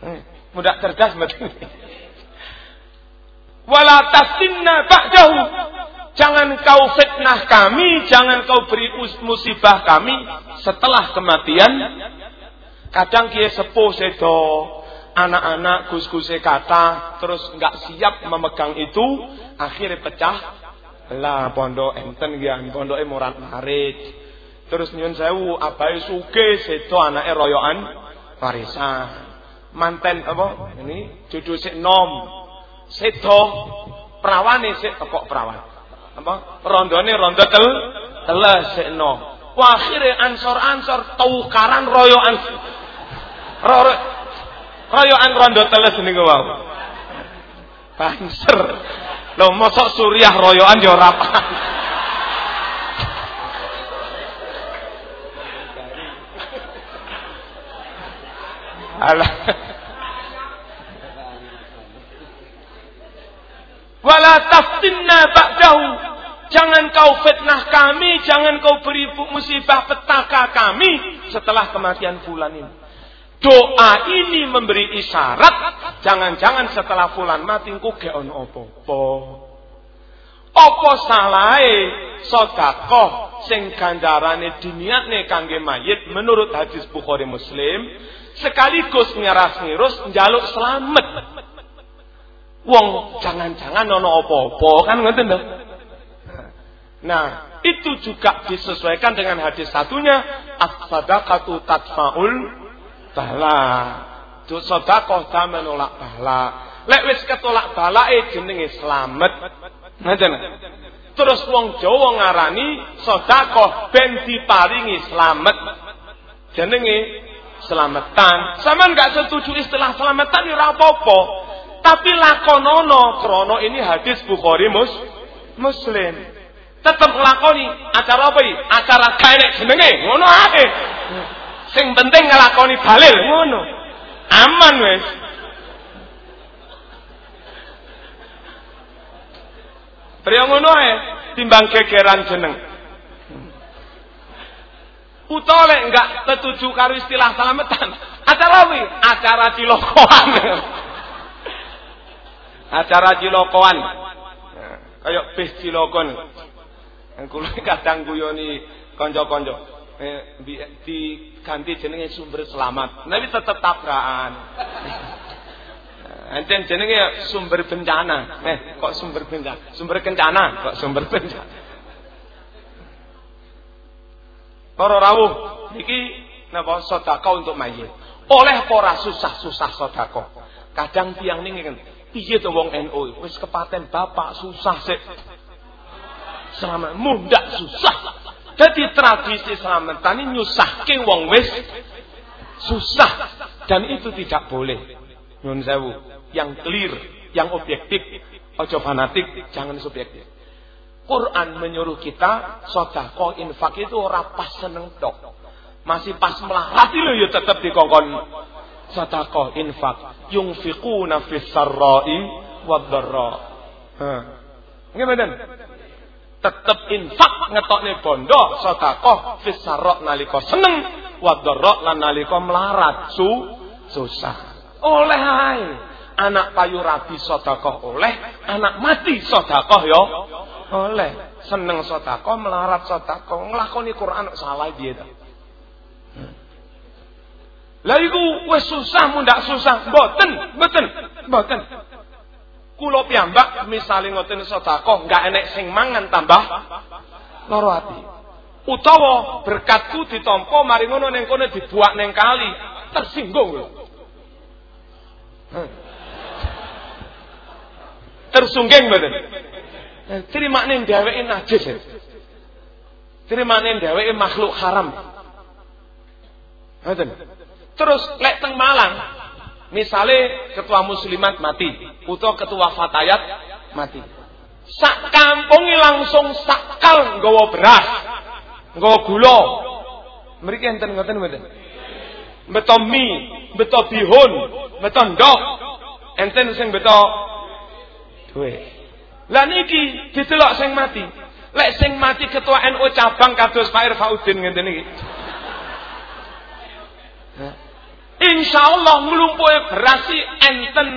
Hmm, mudak cerdas mboten. Wala tasinna ba'dahu. Jangan kau fitnah kami, jangan kau beri musibah kami setelah kematian. Kadang kia sepuh sedo, anak-anak gus-guse kata terus nggak siap memegang itu akhirnya pecah. Lah pondok enten gian pondok morat marit. Terus nyun sewu abai suke seto anak royoan warisan. Manten apa ini cucu si nom. Seto perawan sik kok perawan apa rondone rondo tel teles si nom Wakhire ansor-ansor tukaran royoan. Royo royoan rondo teles niku wau. Banser. Lho mosok Suriah royoan ya ora Alah. Wala taftinna ba'dahu. Jangan kau fitnah kami, jangan kau beri musibah petaka kami setelah kematian fulan ini. Doa ini memberi isyarat, jangan-jangan setelah fulan mati ku ge ono apa-apa. Apa salahe sedekah sing ganjarane diniatne kangge mayit menurut hadis Bukhari Muslim sekaligus ngeras-ngirus njaluk selamat Wong jangan-jangan ono apa-apa kan ngoten lho. Nah, itu juga disesuaikan dengan hadis satunya as-sadaqatu tadfaul bala. Tu sedekah ta menolak bala. Lek wis ketolak balake jenenge slamet. Ngoten. Terus wong Jawa ngarani sedekah ben diparingi slamet. Jenenge selamatan. Sama nggak setuju istilah selamatan ya apa-apa. Tapi lakonono krono ini hadis Bukhari mus Muslim. Tetap nglakoni acara apa iki? Acara kae jenenge ngono ae. Sing penting nglakoni dalil ngono. Aman wis. Priyo ngono ae timbang gegeran jeneng. Utawa enggak setuju karo istilah selamatan. Acara apa? Acara cilokoan acara cilokoan kayak bis cilokon kulo kadang guyoni konco-konco eh, diganti jenenge sumber selamat tapi tetap tabrakan Enten jenenge sumber bencana. Eh, kok sumber bencana? Sumber kencana, kok sumber bencana. Para rawuh niki napa sedekah untuk mayit. Oleh ora susah-susah sedekah. Kadang tiang ning Piye to wong NU wis kepaten bapak susah sik. Selamat muda susah. Jadi tradisi selamatan ini nyusahke wong wis susah dan itu tidak boleh. Nyun sewu, yang clear, yang objektif, ojo fanatik, jangan subjektif. Quran menyuruh kita sedekah infak itu ora pas seneng tok. Masih pas melarat lho ya tetep dikongkon sedekah infak yunfiquna fis sarra'i wad dharra. Ha. Nggih Tetep infak ngetokne bondo sedekah fis sarra' nalika seneng wad dharra lan nalika melarat su susah. Oleh ae. Anak payu rabi sedekah oleh, anak mati sedekah ya oleh. Seneng sedekah, melarat sedekah, nglakoni Quran salah dia ta. Lah iku wis susah mundak susah. Mboten, mboten, mboten. Kula piyambak misale ngoten sedekah enggak enek sing mangan tambah lara ati. Utawa berkatku ditampa mari ngono ning kene dibuak ning kali, tersinggung lho. Hmm. Tersungging mboten. Terima ning dheweke najis. Terima ning dheweke makhluk haram. Ngoten. Terus lek teng Malang, misale ketua muslimat mati, utawa ketua fatayat mati. Sak kampungi langsung sakal nggawa beras, nggawa gula. Mriki enten ngoten mboten? Beto mie, beto bihun, beto ndok. Enten sing beto duwe. Lah niki didelok sing mati. Lek sing mati ketua NU cabang kados Pak Irfauddin ngenten iki. Insya Allah ngelumpuhi berasi enten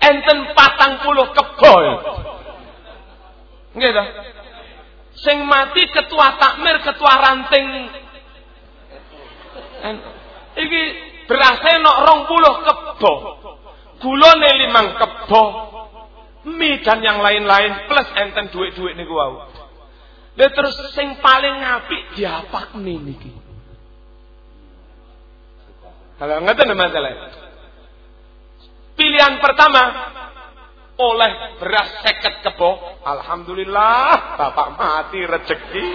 enten patang puluh kebol. Nggih Sing mati ketua takmir, ketua ranting. Iki berasnya nok rong puluh kebo. Gulone limang kebo. Mie dan yang lain-lain plus enten duit-duit niku wau. Lha terus sing paling apik diapakne niki. Kalau ngeten masalah. Pilihan pertama, oleh beras seket kebo. Alhamdulillah, bapak mati rezeki.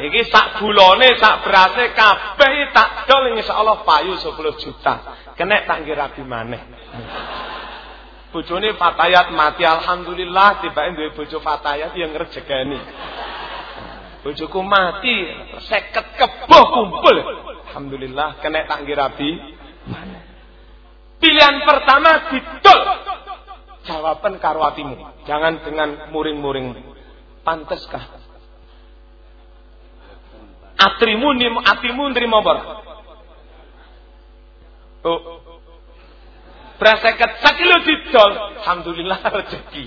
Iki sak bulone, sak berase kabeh tak dol insyaallah payu 10 juta. Kenek tak kira rabi maneh. Bojone Fatayat mati alhamdulillah tibake duwe bojo Fatayat yang rezekani. Bojoku mati, seket kebo kumpul. Alhamdulillah kena kira rabi. Pilihan pertama didol. Jawaban karo atimu. Jangan dengan muring-muring. Pantaskah? Atrimu nim atimu nrimo apa? Oh. Braseket sakilo didol. Alhamdulillah rezeki.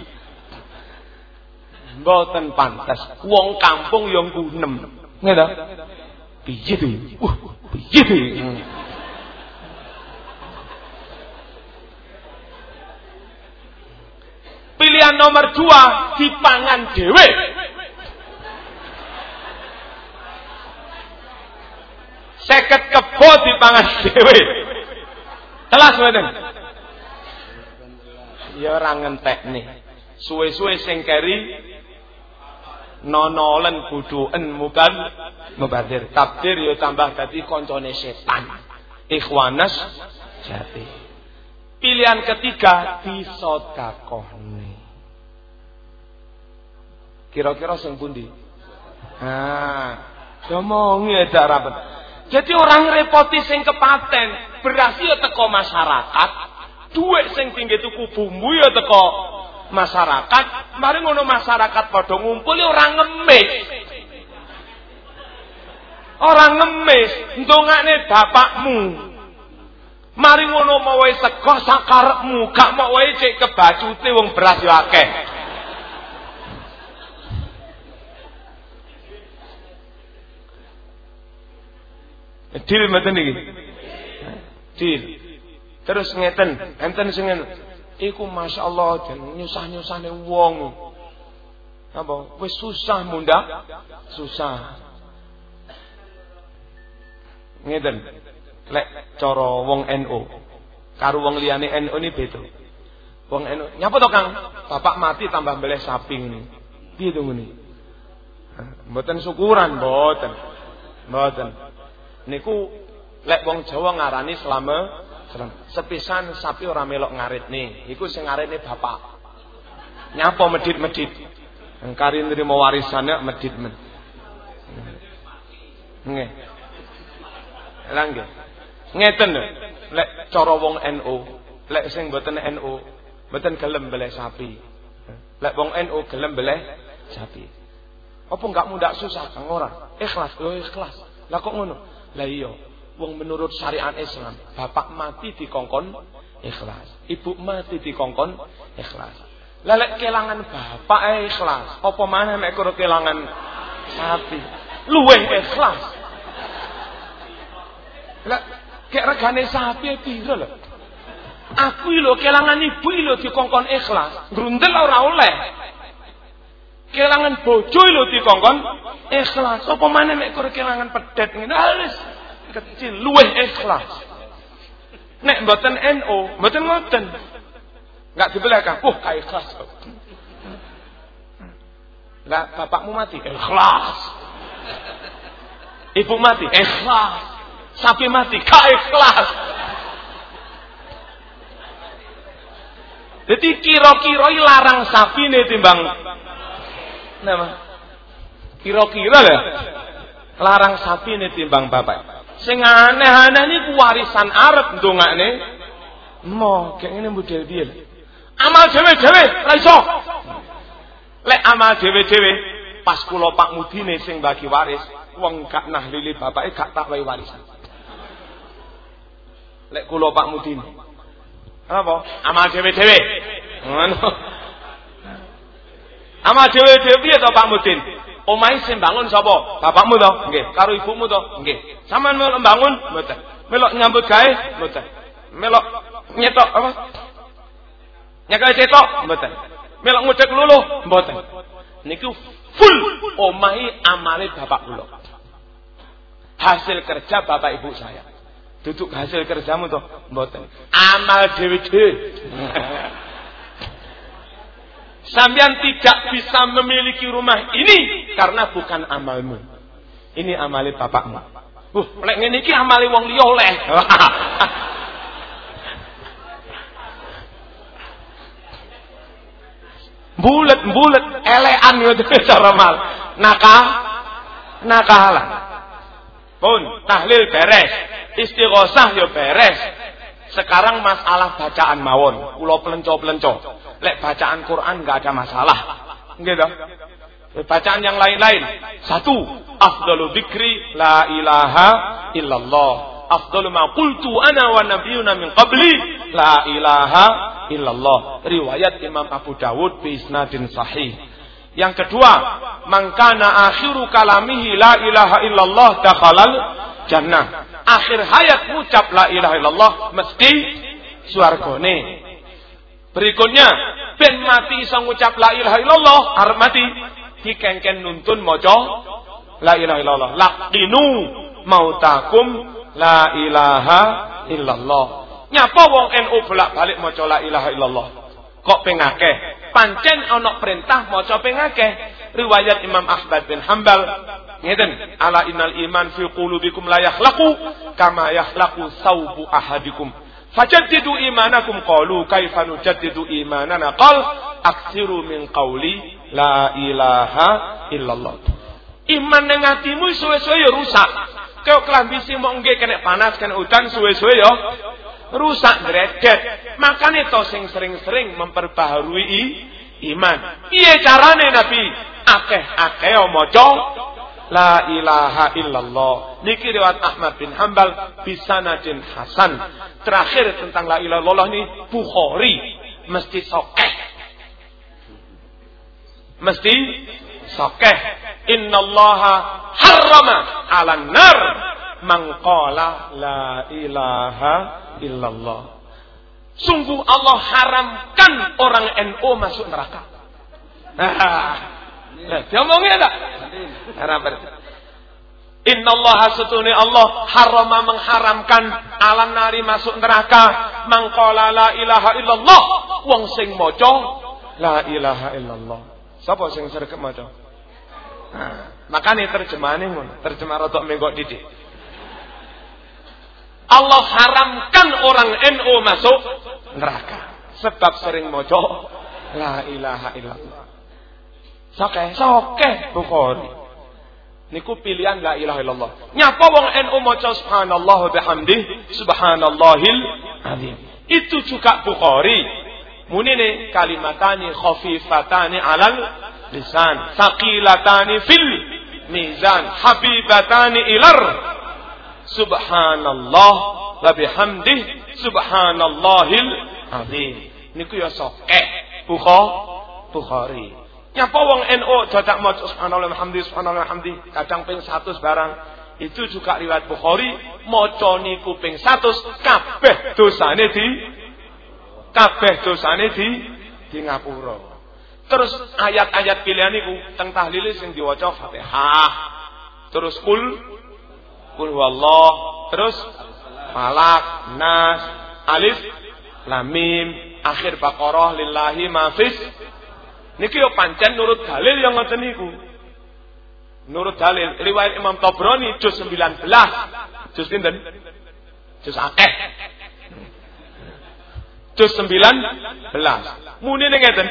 Mboten pantas. Wong kampung yang gunem. Ngene Piye to? Uh, piye to? Pilihan nomor dua dipangan dewe. Seket kebo dipangan dewe. Telas mboten? Ya ora nih. Suwe-suwe sing keri nonolen buduken mukan mubadir. Takdir ya tambah dadi koncone setan. Ikhwanas jati. Pilihan ketiga disodakohne. Kira-kira sing pundi? Nah, ngomongi dak rapet. Jadi orang repoti sing kepaten, beras ya teko masyarakat, duit sing tinggi tuku bumbu ya teko masyarakat, mari ngono masyarakat padha ngumpul ya ora ngemis. Ora ngemis, ndongakne bapakmu. Mari ngono mau wae sego sakarepmu, gak mau wae cek kebacute wong beras ya akeh. Dil mboten iki. Dil. Terus ngeten, enten sing iku masyaallah den nyusah-nyusahne wong. Apa? Wis susah munda, susah. Ngeten. Lek cara wong NU karo wong liyane NU ini beda. Wong NU, nyapa to Kang? Bapak mati tambah beleh sapi ngene. Piye to ngene? Mboten syukuran, mboten. Mboten. Niku lek wong Jawa ngarani selama sepisan sapi ora melok ngarit nih. Iku sing ngaritne bapak. Nyapa medit-medit. Engkari nrimo warisannya medit men. Nggih. Lah nggih. Ngeten lek cara wong NU, lek sing mboten NU, mboten gelem beleh sapi. Lek wong NU gelem beleh sapi. Apa enggak mudah susah kang ora? Ikhlas, yo ikhlas. Lah kok ngono? Lah iya, wong menurut syariat Islam, bapak mati di kongkon ikhlas, ibu mati di kongkon ikhlas. Lah lek kelangan bapak ikhlas, apa mana karo kelangan sapi? Luweh ikhlas. Lah kek regane sapi piro lho? Aku lho kelangan ibu lho dikongkon ikhlas, grundel ora oleh. Kelangan bojo lho dikongkon ikhlas. Apa mana kur kelangan pedet ngene halus kecil luweh ikhlas. Nek mboten NO, mboten ngoten. Enggak di belakang. Uh, ka ikhlas. Lah bapakmu mati ikhlas. Ibu mati ikhlas. Sapi mati ka ikhlas. Jadi kira-kira larang sapi nih timbang Nama. Kira-kira lah. Larang sapi ini timbang bapak. Sing aneh-aneh ini warisan Arab ndongakne. Mo, kayak ngene model piye? Amal dhewe-dhewe ra iso. Lek amal dhewe-dhewe pas kula Pak Mudine sing bagi waris, wong gak nahlili bapake gak tak wae warisan. Lek kula Pak Mudine. Apa? Amal dhewe-dhewe. Ngono. Amal dhewe-dhewe piye to Pak Mudin? Omahe sing bangun sapa? Bapakmu to? Nggih. Karo ibumu to? Nggih. Saman melok bangun? Mboten. Melok nyambut gawe? Mboten. Melok nyetok apa? Nyekel cetok? Mboten. Melok ngudek luluh? Mboten. Niku full omahe amale bapak kula. Hasil kerja bapak ibu saya. Duduk hasil kerjamu toh, mboten. Amal dhewe-dhewe. Sampean tidak bisa memiliki rumah ini karena bukan amalmu. Ini amali bapakmu. Uh, lek ngene iki amali wong liya oleh. bulet-bulet elean ngoten cara mal. Nakah nakalan. Pun tahlil beres, istighosah yo beres. Sekarang masalah bacaan mawon, kula pelenco-pelenco. Lek bacaan Quran nggak ada masalah. Gitu. Bacaan yang lain-lain. Satu, afdalu dzikri la ilaha illallah. Afdalu ma qultu ana wa nabiyuna min qabli la ilaha illallah. Riwayat Imam Abu Dawud bi isnadin sahih. Yang kedua, mangkana akhiru kalamihi la ilaha illallah dakhalal jannah. Akhir hayat ucap la ilaha illallah mesti suargone. Berikutnya, ben mati iso ngucap la ilaha illallah, arep mati dikengken nuntun maca la ilaha illallah. Laqinu mautakum la ilaha illallah. Nyapa wong NU bolak-balik maca la ilaha illallah? Kok pengakeh? Pancen ana perintah maca pengakeh. Riwayat Imam Ahmad bin Hambal ngeten, ala innal iman fi qulubikum la yakhlaqu kama yakhlaqu saubu ahadikum. Fajaddidu imanakum qalu kaifa nujaddidu imanana qal aksiru min qawli la ilaha illallah. Iman ning atimu suwe-suwe ya rusak. Kau kelambi sing mau nggih kena panas kena udan suwe-suwe ya rusak dredet. Makanya to sing sering-sering memperbaharui iman. Iya carane Nabi akeh-akeh maca La ilaha illallah. Niki riwayat Ahmad bin Hambal bisanadin Hasan. Terakhir tentang la ilaha illallah ini Bukhari mesti sokeh. Mesti sokeh. Innallaha harrama 'alan nar mangqala la ilaha illallah. Sungguh Allah haramkan orang NU masuk neraka. Nah, dia ngomongnya enggak? Haram Inna Allah setuni Allah harama mengharamkan alam nari masuk neraka mangkola la ilaha illallah wong sing moco la ilaha illallah sapa sing sregep maca nah, makane terjemahane terjemah rodok menggok didik Allah haramkan orang NU masuk neraka. Sebab sering mojo la ilaha illallah. Soke, soke Bukhari. Niku pilihan la ilaha illallah. Nyapa wong NU maca subhanallah wa bihamdih subhanallahil azim. Itu juga Bukhari. Munine kalimatani khafifatani alal lisan, saqilatani fil mizan, habibatani ilar subhanallah wa bihamdih subhanallahil azim niku ya sokeh Bukhari nyapa wong NU dadak maca subhanallah hamdi subhanallah hamdi kadang ping 100 barang. Itu juga riwayat Bukhari maca niku ping 100 kabeh dosane di kabeh dosane di di ngapura. Terus ayat-ayat pilihan niku teng tahlil sing diwaca Fatihah. Terus kul Kul huwallah, terus Falak, Nas, Alif, Lamim, akhir Baqarah lillahi mafis. Niki yo pancen nurut dalil yang ngoten niku. Nurut dalil riwayat Imam Tabrani juz 19. Juz sinten? Juz akeh. Juz 19. Muni ngeten.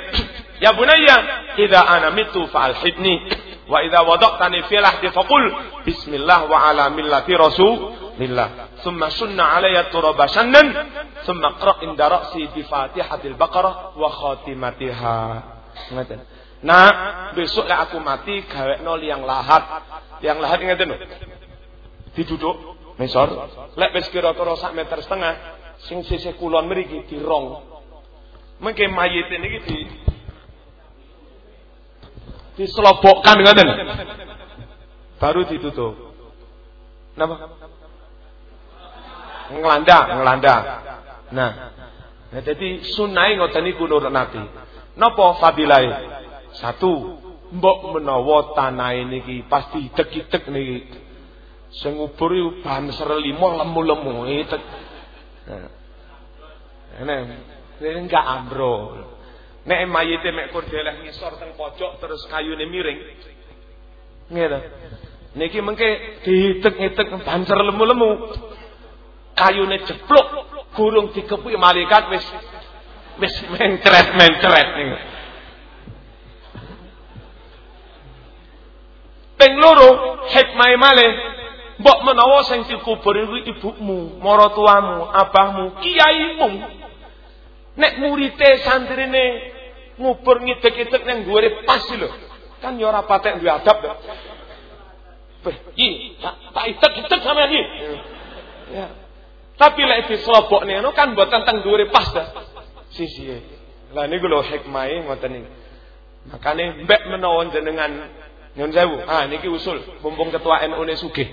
Ya bunayya, idza ana mitu fa'alhidni Wa idza wada'tani fi lahdi faqul bismillah wa ala millati rasulillah. Thumma sunna alayya turaba shannan thumma qra' inda ra'si bi Fatihatil Baqarah wa khatimatiha. Ngoten. Nah, besok lek aku mati gawekno liang lahat. Liang lahat ngeten lho. Diduduk mesor. Lek wis kira-kira sak meter setengah sing sisih kulon mriki dirong. Mengke mayit niki di diselobokkan ngoten. Baru ditutup. Napa? Ngelanda, ngelanda. Nah, nah jadi sunai ngoten niku nurut Nabi. Napa fadilai? Satu, mbok menawa tanah niki pasti dek-dek niki. Sing ngubur iku banser lemu-lemu itu. Nah. Ini, ini enggak ambrol. Nek mayite mek kordeleh ngisor teng pojok terus kayune miring. Ngene. Niki mengke dihitek-hitek banser lemu-lemu. Kayune jepluk, gurung dikepuki malaikat wis wis mencret-mencret niku. Ping loro hikmah malih mbok menawa sing dikubur iku ibumu, maratuamu, abahmu, kiaimu. Nek murite santrine ngubur ngidek-idek nang dhuwure pas lho. Kan ya ora patek duwe adab. Beh, iki tak tak idek-idek sampean iki. Ya. Tapi lek dislobokne kan mboten teng dhuwure pas dah. Sisi. Lah niku lho hikmahe ngoten iki. Makane mbek menawa jenengan nyun sewu. Ah niki usul mumpung ketua NU ne sugih.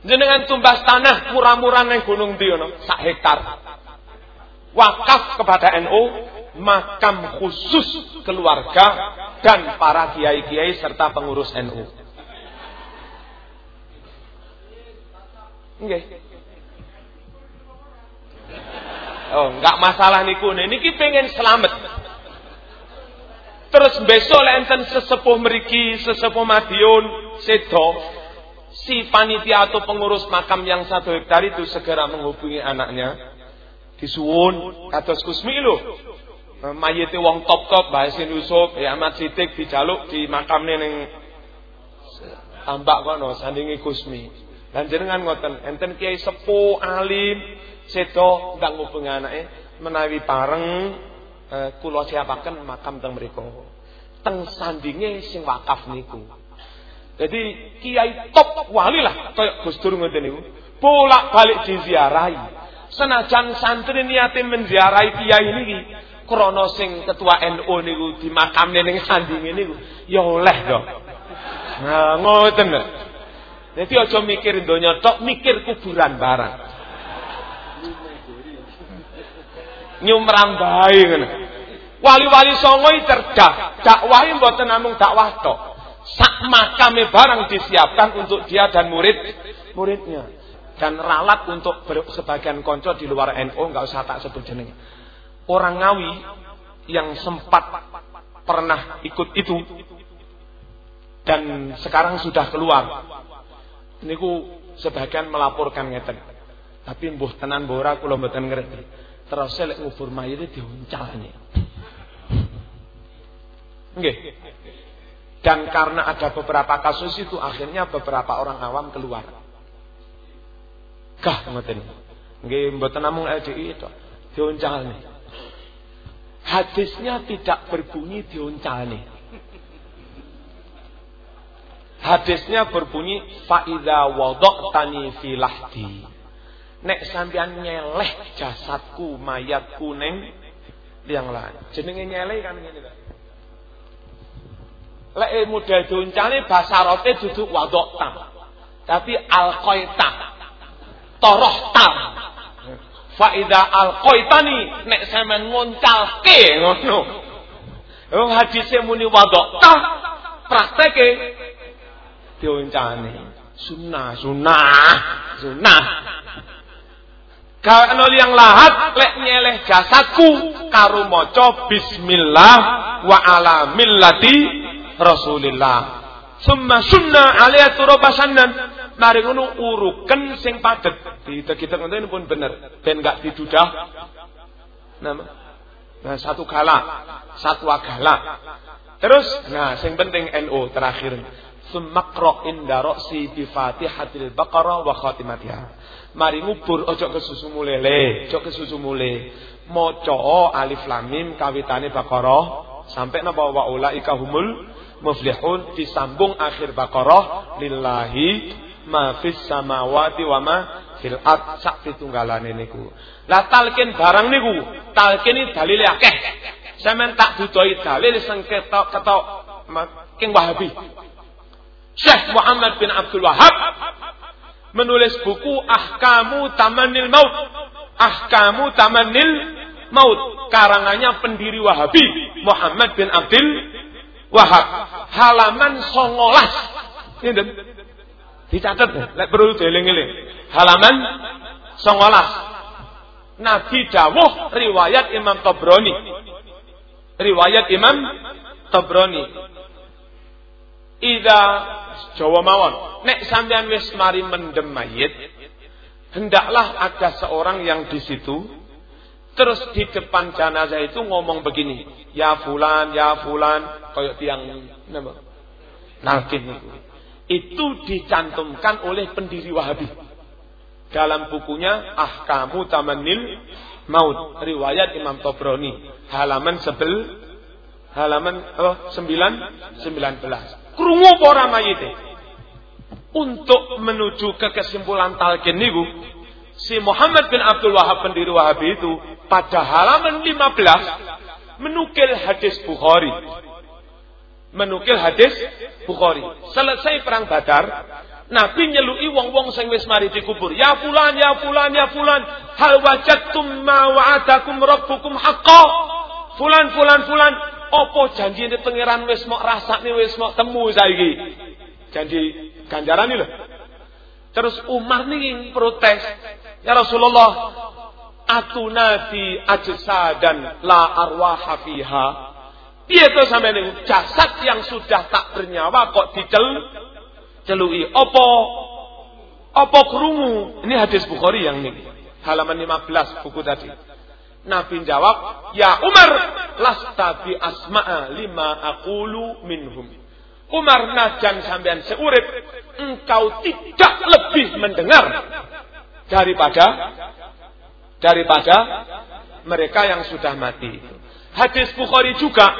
Jenengan tumbas tanah murah-murah nang gunung ndi ngono, sak hektar. Wakaf kepada NU, makam khusus keluarga dan para kiai-kiai serta pengurus NU. Nggih. Oh, enggak masalah niku. Niki pengen selamat. Terus besok enten sesepuh meriki, sesepuh Madiun, sedo, si panitia atau pengurus makam yang satu hektar itu segera menghubungi anaknya. Disuwun atas kusmi lo. Mayite wong top-top bahasa Yusuf, ya Ahmad Sidik dijaluk di makam ning tambak kono sandingi kusmi. Dan jenengan ngoten, enten kiai sepuh alim, sedo ndang ngubungi anake menawi pareng eh, kula siapaken makam teng mriku. Teng sandinge sing wakaf niku. Jadi kiai top wali lah kaya Gus Dur ngoten niku. Bolak-balik diziarahi. Senajan santri niate menziarahi kiai niki, krana sing ketua NU niku di makamne ning sandinge niku, ya oleh dong. Nah, ngoten. Jadi aja mikir donya tok, mikir kuburan barang. Nyumrambahi ngono. Wali-wali songo cerdas, dakwahi mboten namung dakwah tok. Sak makame barang disiapkan untuk dia dan murid muridnya. Dan ralat untuk sebagian konco di luar NU nggak usah tak sebut jenenge. Orang Ngawi yang sempat pernah ikut itu dan sekarang sudah keluar. Niku sebagian melaporkan ngeten. Tapi mbuh tenan bora kula mboten ngerti. Terus lek ngubur mayit diuncalane. Nggih. Dan karena ada beberapa kasus itu akhirnya beberapa orang awam keluar. Kah ngoten. Nggih mboten namung LDI itu diuncalne. Hadisnya tidak berbunyi diuncalne. Hadisnya berbunyi faida wadok tani filahdi. Nek sampean nyeleh jasadku, mayatku neng yang lain. Jenenge nyeleh kan ngene lho. Lek model doncane basa rote duduk wadok tam. Tapi alqaita. Toroh tam. Faida alqaitani nek sampean ngoncalke ngono. Oh hadise muni wadok tam. Prakteke dioncane. Sunnah, sunnah, sunnah. Kalau yang lahat lek nyeleh jasadku karo maca bismillah wa ala millati Rasulillah. Summa sunnah alaihi turabasanan. Mari ngono uruken sing padet. Kita ngoten pun bener ben gak didudah. Nama. Nah, satu gala, satu gala. Terus, nah, sing penting NU terakhir. Sumakro inda roksi bi Fatihatil Baqarah wa khatimatiha. Mari ngubur ojo kesusu mulele, ojo kesusu mule. Maca alif lam mim kawitane Baqarah sampai napa wa ulaika humul muflihun disambung akhir Baqarah lillahi ma fis samawati wa ma fil ard sak pitunggalane niku. Lah talkin barang niku, talkin dalile akeh. Sampeyan tak dudoi dalil sing ketok ketok king Wahabi. Syekh Muhammad bin Abdul Wahab menulis buku Ahkamu Tamanil Maut. Ahkamu Tamanil Maut. Karangannya pendiri Wahabi Muhammad bin Abdul Wahab. Halaman songolas. Dicatat, lek perlu dieling-eling. Halaman 19. Nabi dawuh riwayat Imam Tabrani. Riwayat Imam Tabrani. Ida Jawa mawon. Nek sampean wis mari mendem mayit, hendaklah ada seorang yang di situ terus di depan jenazah itu ngomong begini, ya fulan, ya fulan, kayak tiang nama. Nalkin itu. Itu dicantumkan oleh pendiri Wahabi. Dalam bukunya Ahkamu Tamanil Maut. Riwayat Imam Tobroni. Halaman sebel. Halaman oh, 9, 19. Krungu para mayite. Untuk menuju ke kesimpulan talqin niku si Muhammad bin Abdul Wahab pendiri Wahabi itu pada halaman 15 menukil hadis Bukhari menukil hadis Bukhari. Selesai perang Badar, Nabi nyelui wong-wong sing wis mari dikubur. Ya fulan, ya fulan, ya fulan, hal wajadtum ma wa'adakum rabbukum haqqo. Fulan, fulan, fulan, opo janji ini pangeran wis mok rasakne wis mok temu saiki. Janji ganjaran lho. Terus Umar nih protes. Ya Rasulullah, atunati ajsadan la arwaha fiha. Piye to sampeyan niku jasad yang sudah tak bernyawa kok dicel celui. Apa apa krungu? Ini hadis Bukhari yang ini. Halaman 15 buku tadi. Nabi jawab, "Ya Umar, lasta bi asma'a lima aqulu minhum." Umar najan sampean seurip, engkau tidak lebih mendengar daripada daripada mereka yang sudah mati itu. Hadis Bukhari juga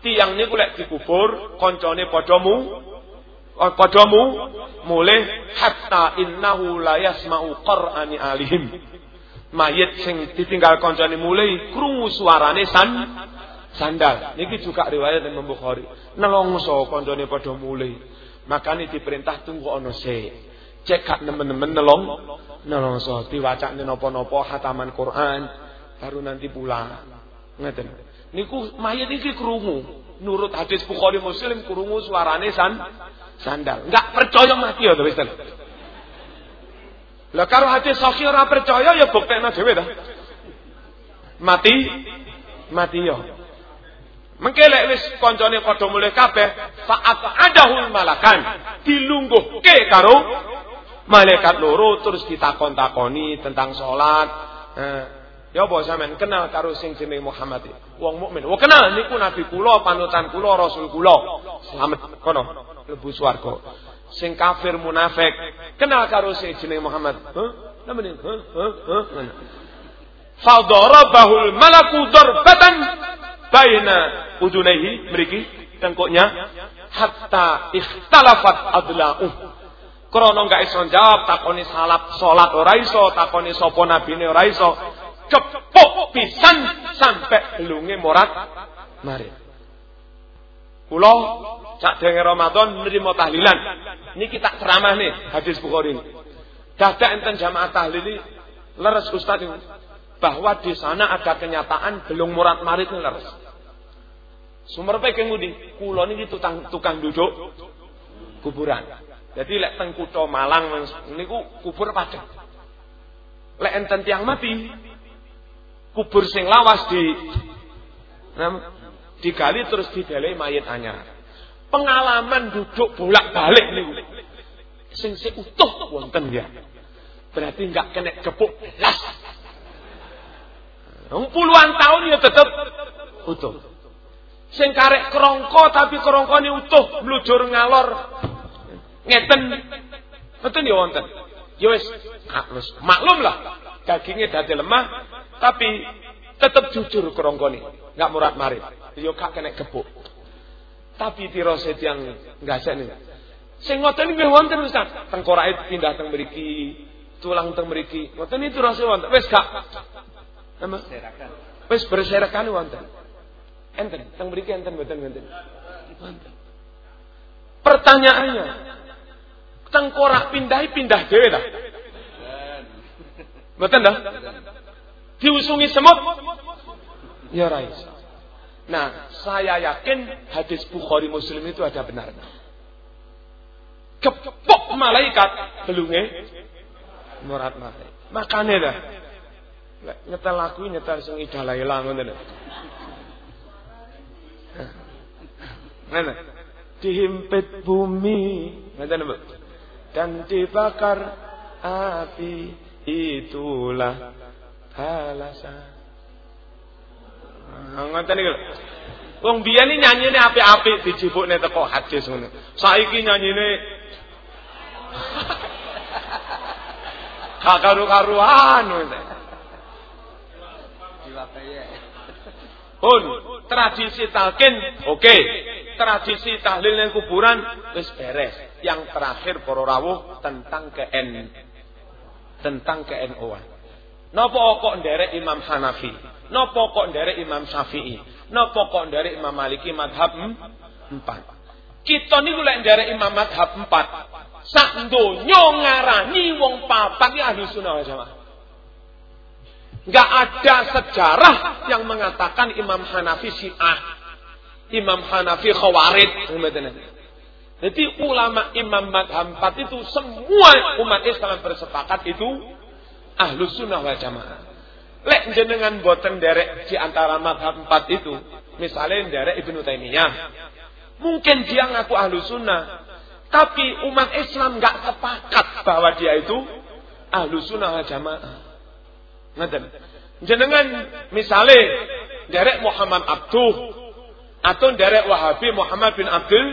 tiang niku lek dikubur koncone padhamu oh, padhamu mulai hatta innahu la yasma'u qur'ani alihim. Mayit sing ditinggal koncone mulai krungu suarane san sandal. Niki juga riwayat Imam Bukhari. Nelongso koncone padha mulai. Makanya diperintah tunggu ono se. Cek gak nemen-nemen nelong nelongso diwacane napa-napa hataman Quran baru nanti pulang. Ngeten. Niku mayat iki krungu. Nurut hadis Bukhari Muslim krungu suarane san sandal. Enggak percaya mati ya to Lah karo hadis sahih ora percaya ya buktekno dhewe ta. Mati mati ya. Mengke lek wis kancane padha mulih kabeh, faat adahul malakan, dilungguhke karo malaikat loro terus ditakon-takoni tentang salat. Eh, Ya apa sampean kenal karo sing jenenge Muhammad Wong mukmin. Wong kenal niku nabi kula, panutan kula, rasul kula. Selamat kono lebu swarga. Sing kafir munafik kenal karo sing jenenge Muhammad. Hah? Namanya? Hah? Hah? Hah? Fadarabahul malaku darbatan baina udunaihi mriki tengkuknya hatta ikhtalafat adla'uh. Krana gak iso jawab takoni salat salat ora iso, takoni sapa nabine ora iso kepuk pisan sampai belunge morat mari. Kula sak denge Ramadan nerima tahlilan. Niki tak ceramah nih hadis Bukhari. Dadak enten jamaah tahlili leres Ustaz ini bahwa di sana ada kenyataan belum murat marit leres. Sumber peking ngudi, kula niki tukang tukang duduk kuburan. Jadi lek teng Malang niku kubur padhet. Lek enten tiang mati, kubur sing lawas di digali terus didalai mayat anyar. Pengalaman duduk bolak-balik nih. Sing utuh wonten ya. Berarti nggak kena kepuk belas. Puluhan tahun ya tetap utuh. Sing karek kerongko tapi kerongko ini utuh, blujur ngalor. Ngeten. Ngeten ya wonten. Ya wis, maklum lah. Dagingnya dadi lemah, tapi tetap jujur kerongkoni, nggak murad marit. Yo kak kena kebuk. Tapi tiroset yang nggak nih. Sing ngoten nggih wonten Ustaz. Tengkorake pindah teng mriki, tulang teng mriki. Ngoten itu rasa wonten. Wis gak. Nama? Wis berserakan wonten. Enten, teng mriki enten mboten wonten. Wonten. Pertanyaannya, tengkorak pindah pindah dhewe ta? Mboten dah? diusungi semut? Ya Rais. Nah, saya yakin hadis Bukhari Muslim itu ada benarnya. Kepok malaikat belunge murat malaikat. Makane dah. nyetel lagu nyetel sing idalah ilang ngono lho. Mana? Dihimpit bumi, ngoten lho. Dan dibakar api itulah balasan. Ah, ngoten iki lho. Wong biyen iki nyanyine apik-apik dijibukne teko hadis ngono. Saiki nyanyine Gak karu-karuan ngono. Pun tradisi talkin oke. Okay. Tradisi tahlil yang kuburan wis beres. Yang terakhir para rawuh tentang ke N tentang ke NU. Napa kok nderek Imam Hanafi? Napa kok nderek Imam Syafi'i? Napa kok nderek Imam Maliki madhab 4? Kita niku lek nderek Imam madhab 4, sak donya ngarani wong papat iki ahli sunnah jamaah. Enggak ada sejarah yang mengatakan Imam Hanafi Syiah, Imam Hanafi Khawarij, jadi ulama Imam Madhab 4 itu semua umat Islam bersepakat itu ahlus sunnah wal jamaah. Lek jenengan boten derek di antara madhab 4 itu, misalnya derek Ibnu Taimiyah, mungkin dia ngaku ahlus sunnah, tapi umat Islam nggak sepakat bahwa dia itu ahlus sunnah wal jamaah. Ngeten. Jenengan misalnya derek Muhammad Abduh atau derek Wahabi Muhammad bin Abdul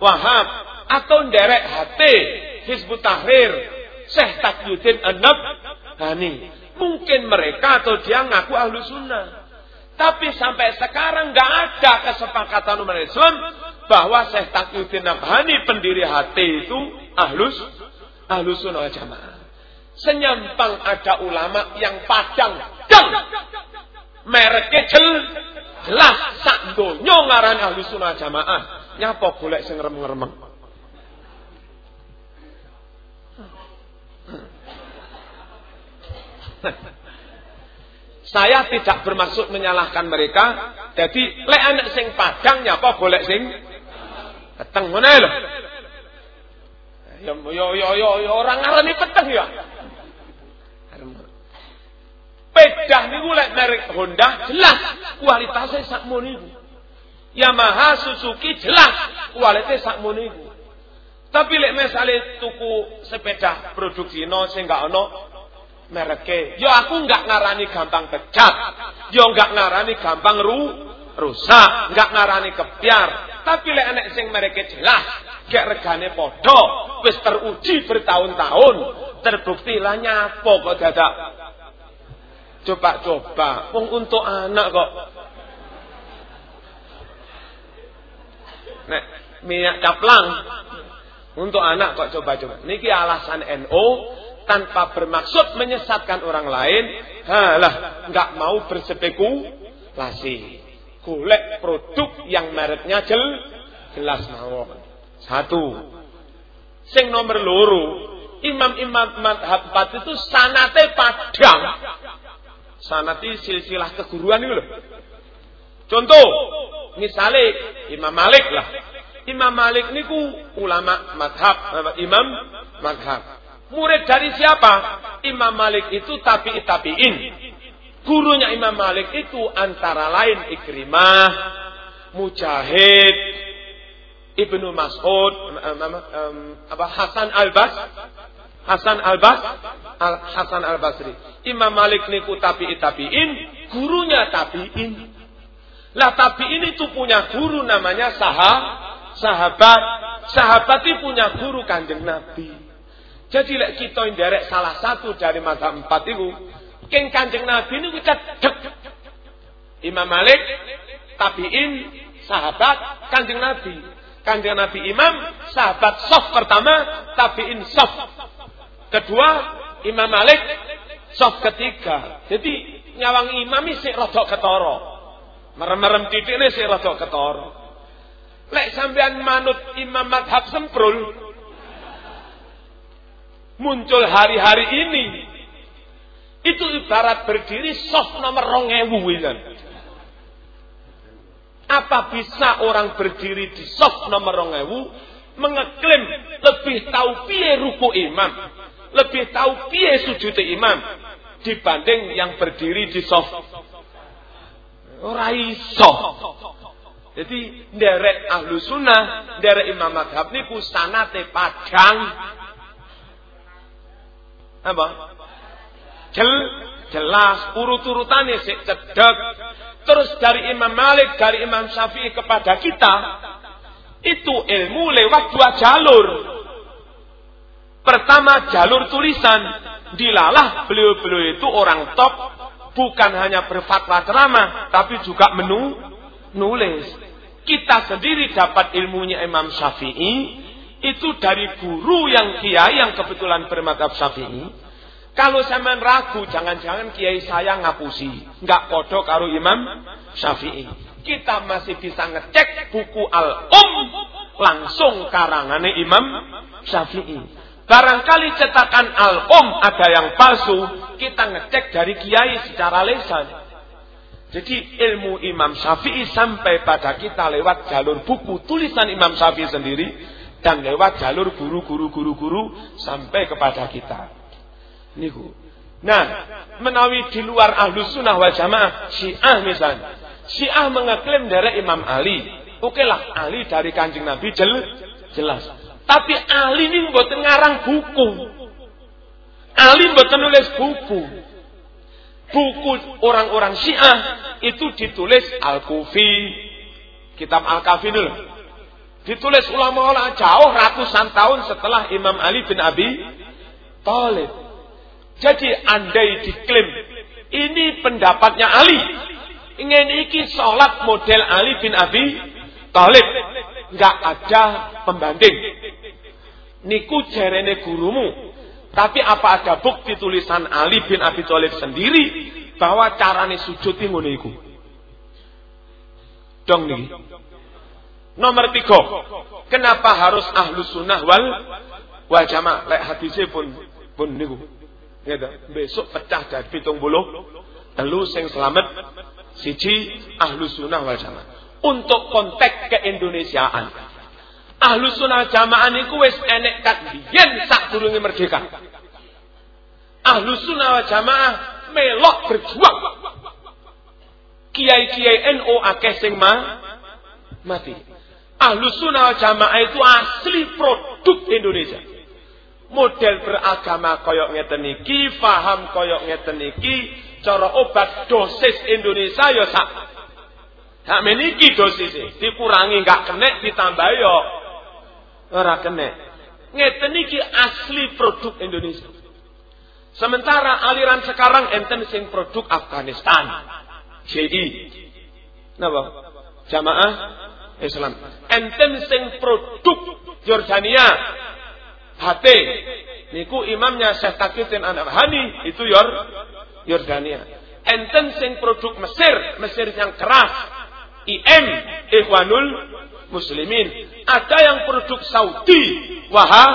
Wahab atau derek hati Hizbut Tahrir Syekh Taqiyuddin Anab Hani. Mungkin mereka atau dia ngaku ahlu sunnah. Tapi sampai sekarang nggak ada kesepakatan umat Islam bahwa Syekh Taqiyuddin Nabhani pendiri hati itu ahlus ahlus sunnah jamaah. Senyampang ada ulama yang padang dan mereknya jel, jelas sak donya ngaran ahlus sunnah jamaah. Nyapa golek sing remeng-remeng. Saya tidak bermaksud menyalahkan mereka. Jadi lek anak sing padang nyapa golek sing peteng ngono lho. Ya yo yo yo yo orang ngarani peteng ya. Pedah niku lek merek Honda jelas kualitasnya sakmono niku. Yamaha Suzuki jelas kualitasnya sakmono niku. Tapi lek misale tuku sepeda produksi no sing gak ono mereke. Yo aku nggak ngarani gampang pecat. Yo nggak ngarani gampang ru rusak, nggak ngarani kepiar. Tapi lek enek sing mereke jelas, gak regane podo, wis teruji bertahun-tahun, terbukti lah nyapo kok dadak. Coba-coba, wong untuk anak kok. Nek minyak caplang untuk anak kok coba-coba. Niki alasan NO tanpa bermaksud menyesatkan orang lain, halah nggak mau berspekulasi. Golek produk yang mereknya jel, jelas mau. Satu. Sing nomor loro, imam-imam madhab empat itu sanate padang. Sanati silsilah keguruan itu loh. Contoh, misalnya Imam Malik lah. Imam Malik niku ulama madhab, imam madhab. Murid dari siapa? Imam Malik itu tabi tabiin. Gurunya Imam Malik itu antara lain Ikrimah, Mujahid, Ibnu Mas'ud, Hasan Al-Bas, Hasan Al-Bas, Al Hasan Al-Basri. Imam Malik niku tabi tabiin, gurunya tabiin. Lah tabiin itu punya guru namanya sahabat. Sahabat itu punya guru kanjeng Nabi. Jadi lek kita nderek salah satu dari mazhab empat itu, keng Kanjeng Nabi ini kita dek. Imam Malik, tabiin, sahabat, Kanjeng Nabi. Kanjeng Nabi imam, sahabat soft pertama, tabiin soft. Kedua, Imam Malik, soft ketiga. Jadi nyawang imam ini sih rodok ketoro. Merem-merem titik ini sih rodok ketoro. Lek sampean manut imam madhab semprul, muncul hari-hari ini itu ibarat berdiri soft nomor rongewu kan. Apa bisa orang berdiri di soft nomor rongewu mengeklaim lebih tahu piye ruku imam, lebih tahu piye sujud imam dibanding yang berdiri di sof. Ora iso. Jadi derek ahlu sunnah, derek imam madhab niku sanate padang. Apa? Jel, jelas urut-urutane sik cedek. Terus dari Imam Malik, dari Imam Syafi'i kepada kita, itu ilmu lewat dua jalur. Pertama jalur tulisan, dilalah beliau-beliau itu orang top, bukan hanya berfatwa ceramah, tapi juga menu nulis. Kita sendiri dapat ilmunya Imam Syafi'i, itu dari guru yang kiai yang kebetulan bermadhab Syafi'i. Kalau saya ragu, jangan-jangan kiai saya ngapusi. Nggak podo karo Imam Syafi'i. Kita masih bisa ngecek buku Al-Um langsung karangane Imam Syafi'i. Barangkali cetakan Al-Um ada yang palsu, kita ngecek dari kiai secara lesan. Jadi ilmu Imam Syafi'i sampai pada kita lewat jalur buku tulisan Imam Syafi'i sendiri dan lewat jalur guru-guru guru-guru sampai kepada kita niku. Nah, menawi di luar ahlus sunnah wal jamaah, syiah misalnya. Syiah mengeklaim dari Imam Ali. Oke lah, Ali dari kanjeng Nabi jel, jelas. Tapi Ali ini buat ngarang buku. Ali buat nulis buku. Buku orang-orang Syiah itu ditulis Al-Kufi, kitab Al-Kafi dulu. Ditulis ulama-ulama jauh ratusan tahun setelah Imam Ali bin Abi Thalib. Jadi andai diklaim ini pendapatnya Ali. Ingin iki sholat model Ali bin Abi Talib. Nggak ada pembanding. Niku jerene gurumu. Tapi apa ada bukti tulisan Ali bin Abi Thalib sendiri bahwa carane sujud ngono iku? Dong nih. Nomor tiga, kenapa harus ahlu sunnah wal wal jamaah? Lek hadisnya pun pun niku. Gitu. Besok pecah dari pitung buluh. Telu sing selamat. Siji ahlu sunnah wal jamaah. Untuk konteks keindonesiaan. Ahlu sunnah jamaah niku wis enek kat biyen sak durunge merdeka. Ahlu sunnah wal jamaah melok berjuang. Kiai-kiai NU akeh sing ma mati. Ahlu sunnah jamaah itu asli produk Indonesia model beragama koyok ngeten iki, paham koyok ngeten iki, cara obat dosis Indonesia ya sak. Sak meniki dosis dikurangi nggak kena ditambah yo ora kena. Ngeten iki asli produk Indonesia. Sementara aliran sekarang enten sing produk Afghanistan. JI. Napa? Jamaah Islam. Enten sing produk Jordania, HT. Niku imamnya Syekh Takitin Anak Hani itu Yor Yordania. Enten sing produk Mesir, Mesir yang keras. IM Ikhwanul Muslimin. Ada yang produk Saudi, Wahab,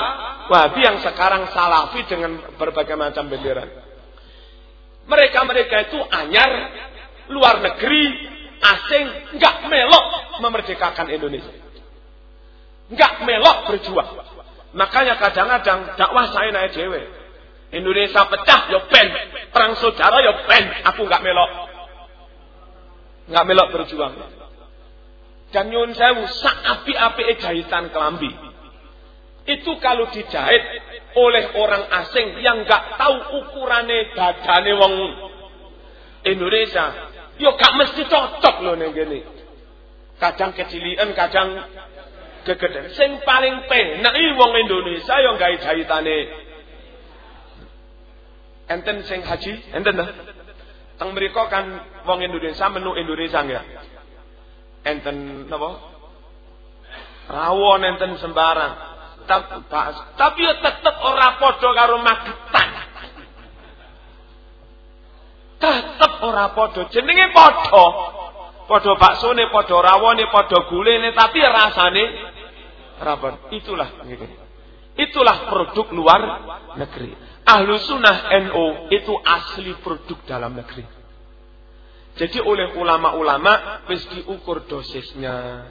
Wahabi yang sekarang Salafi dengan berbagai macam bendera. Mereka-mereka itu anyar luar negeri, asing, nggak melok memerdekakan Indonesia. Nggak melok berjuang. Makanya kadang-kadang dakwah saya naik dewe. Indonesia pecah, ya ben. Perang saudara, ya ben. Aku nggak melok. Nggak melok berjuang. Dan nyun sewu, sak api-api jahitan kelambi. Itu kalau dijahit oleh orang asing yang nggak tahu ukurannya dadane wong Indonesia, yo gak mesti cocok loh nih gini. Kadang kecilian, kadang gegeden. Sing paling penak iki wong Indonesia yang gawe jahitane. Enten sing haji, enten dah. Teng mriku kan wong Indonesia menu Indonesia ya. Enten napa? Rawon enten sembarang. Tapi, tapi yo tetep ora padha karo Magetan. Tetep ora padha. Jenenge padha. Padha baksone, padha rawone, padha gulene, tapi rasane rapat. Itulah Itulah produk luar negeri. Ahlu sunnah NO itu asli produk dalam negeri. Jadi oleh ulama-ulama wis diukur dosisnya.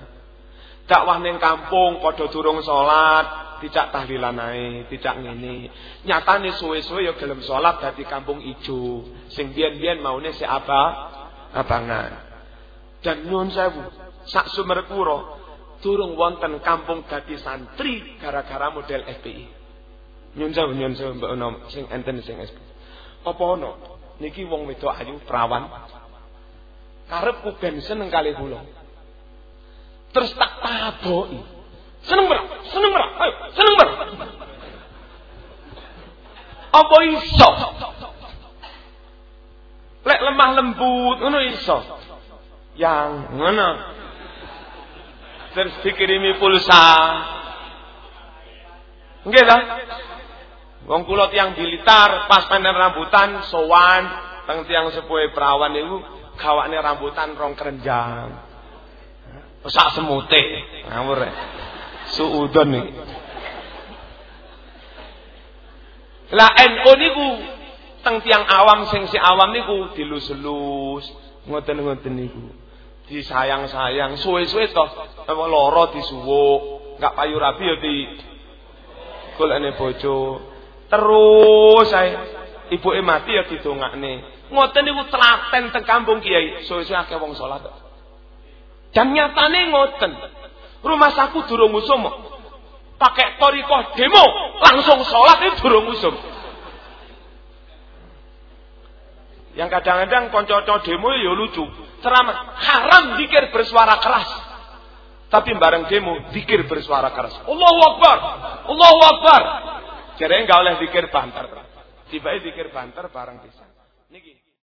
Dakwah ning kampung padha durung salat, tidak tahlilan ae, tidak ngene. Nyatane suwe-suwe ya gelem salat dadi kampung ijo. Sing biyen-biyen maune si apa? Abangan. Dan nyun sewu, sak Sumerpura durung wonten kampung dadi santri gara-gara model FPI. Nyun sewu, nyun sewu mbak ono sing enten sing FPI. Apa ono? Niki wong wedok ayu perawan. Karepku ben seneng kali kula. Terus tak taboki. Seneng ora? Seneng ora? Ayo, seneng ora? Apa iso? Lek lemah lembut ngono iso. Yang ngono. Terus dikirimi pulsa. Nggih ta? Wong kula tiyang Blitar pas panen rambutan sowan teng tiyang sepuhe perawan niku gawane rambutan rong kerenjang. Sak semute. Ngawur. Suudon nih. Lah NU niku teng tiang awam sing si awam niku dilus-lus, ngoten-ngoten niku. Disayang-sayang, suwe-suwe toh lara disuwuk, enggak payu rabi ya di golekne bojo. Terus ae ibuke mati ya didongakne. Ngoten niku telaten teng kampung Kiai, suwe-suwe akeh wong salat. Dan nyatane ngoten. Rumah saku durung usum. Pakai torikoh demo, langsung sholat itu durung usum. Yang kadang-kadang konco-konco demo ya lucu. Ceramah, haram dikir bersuara keras. Tapi bareng demo, dikir bersuara keras. Allahu Akbar, Allahu Akbar. Kira enggak oleh dikir banter. Tiba-tiba dikir banter bareng bisa. Niki.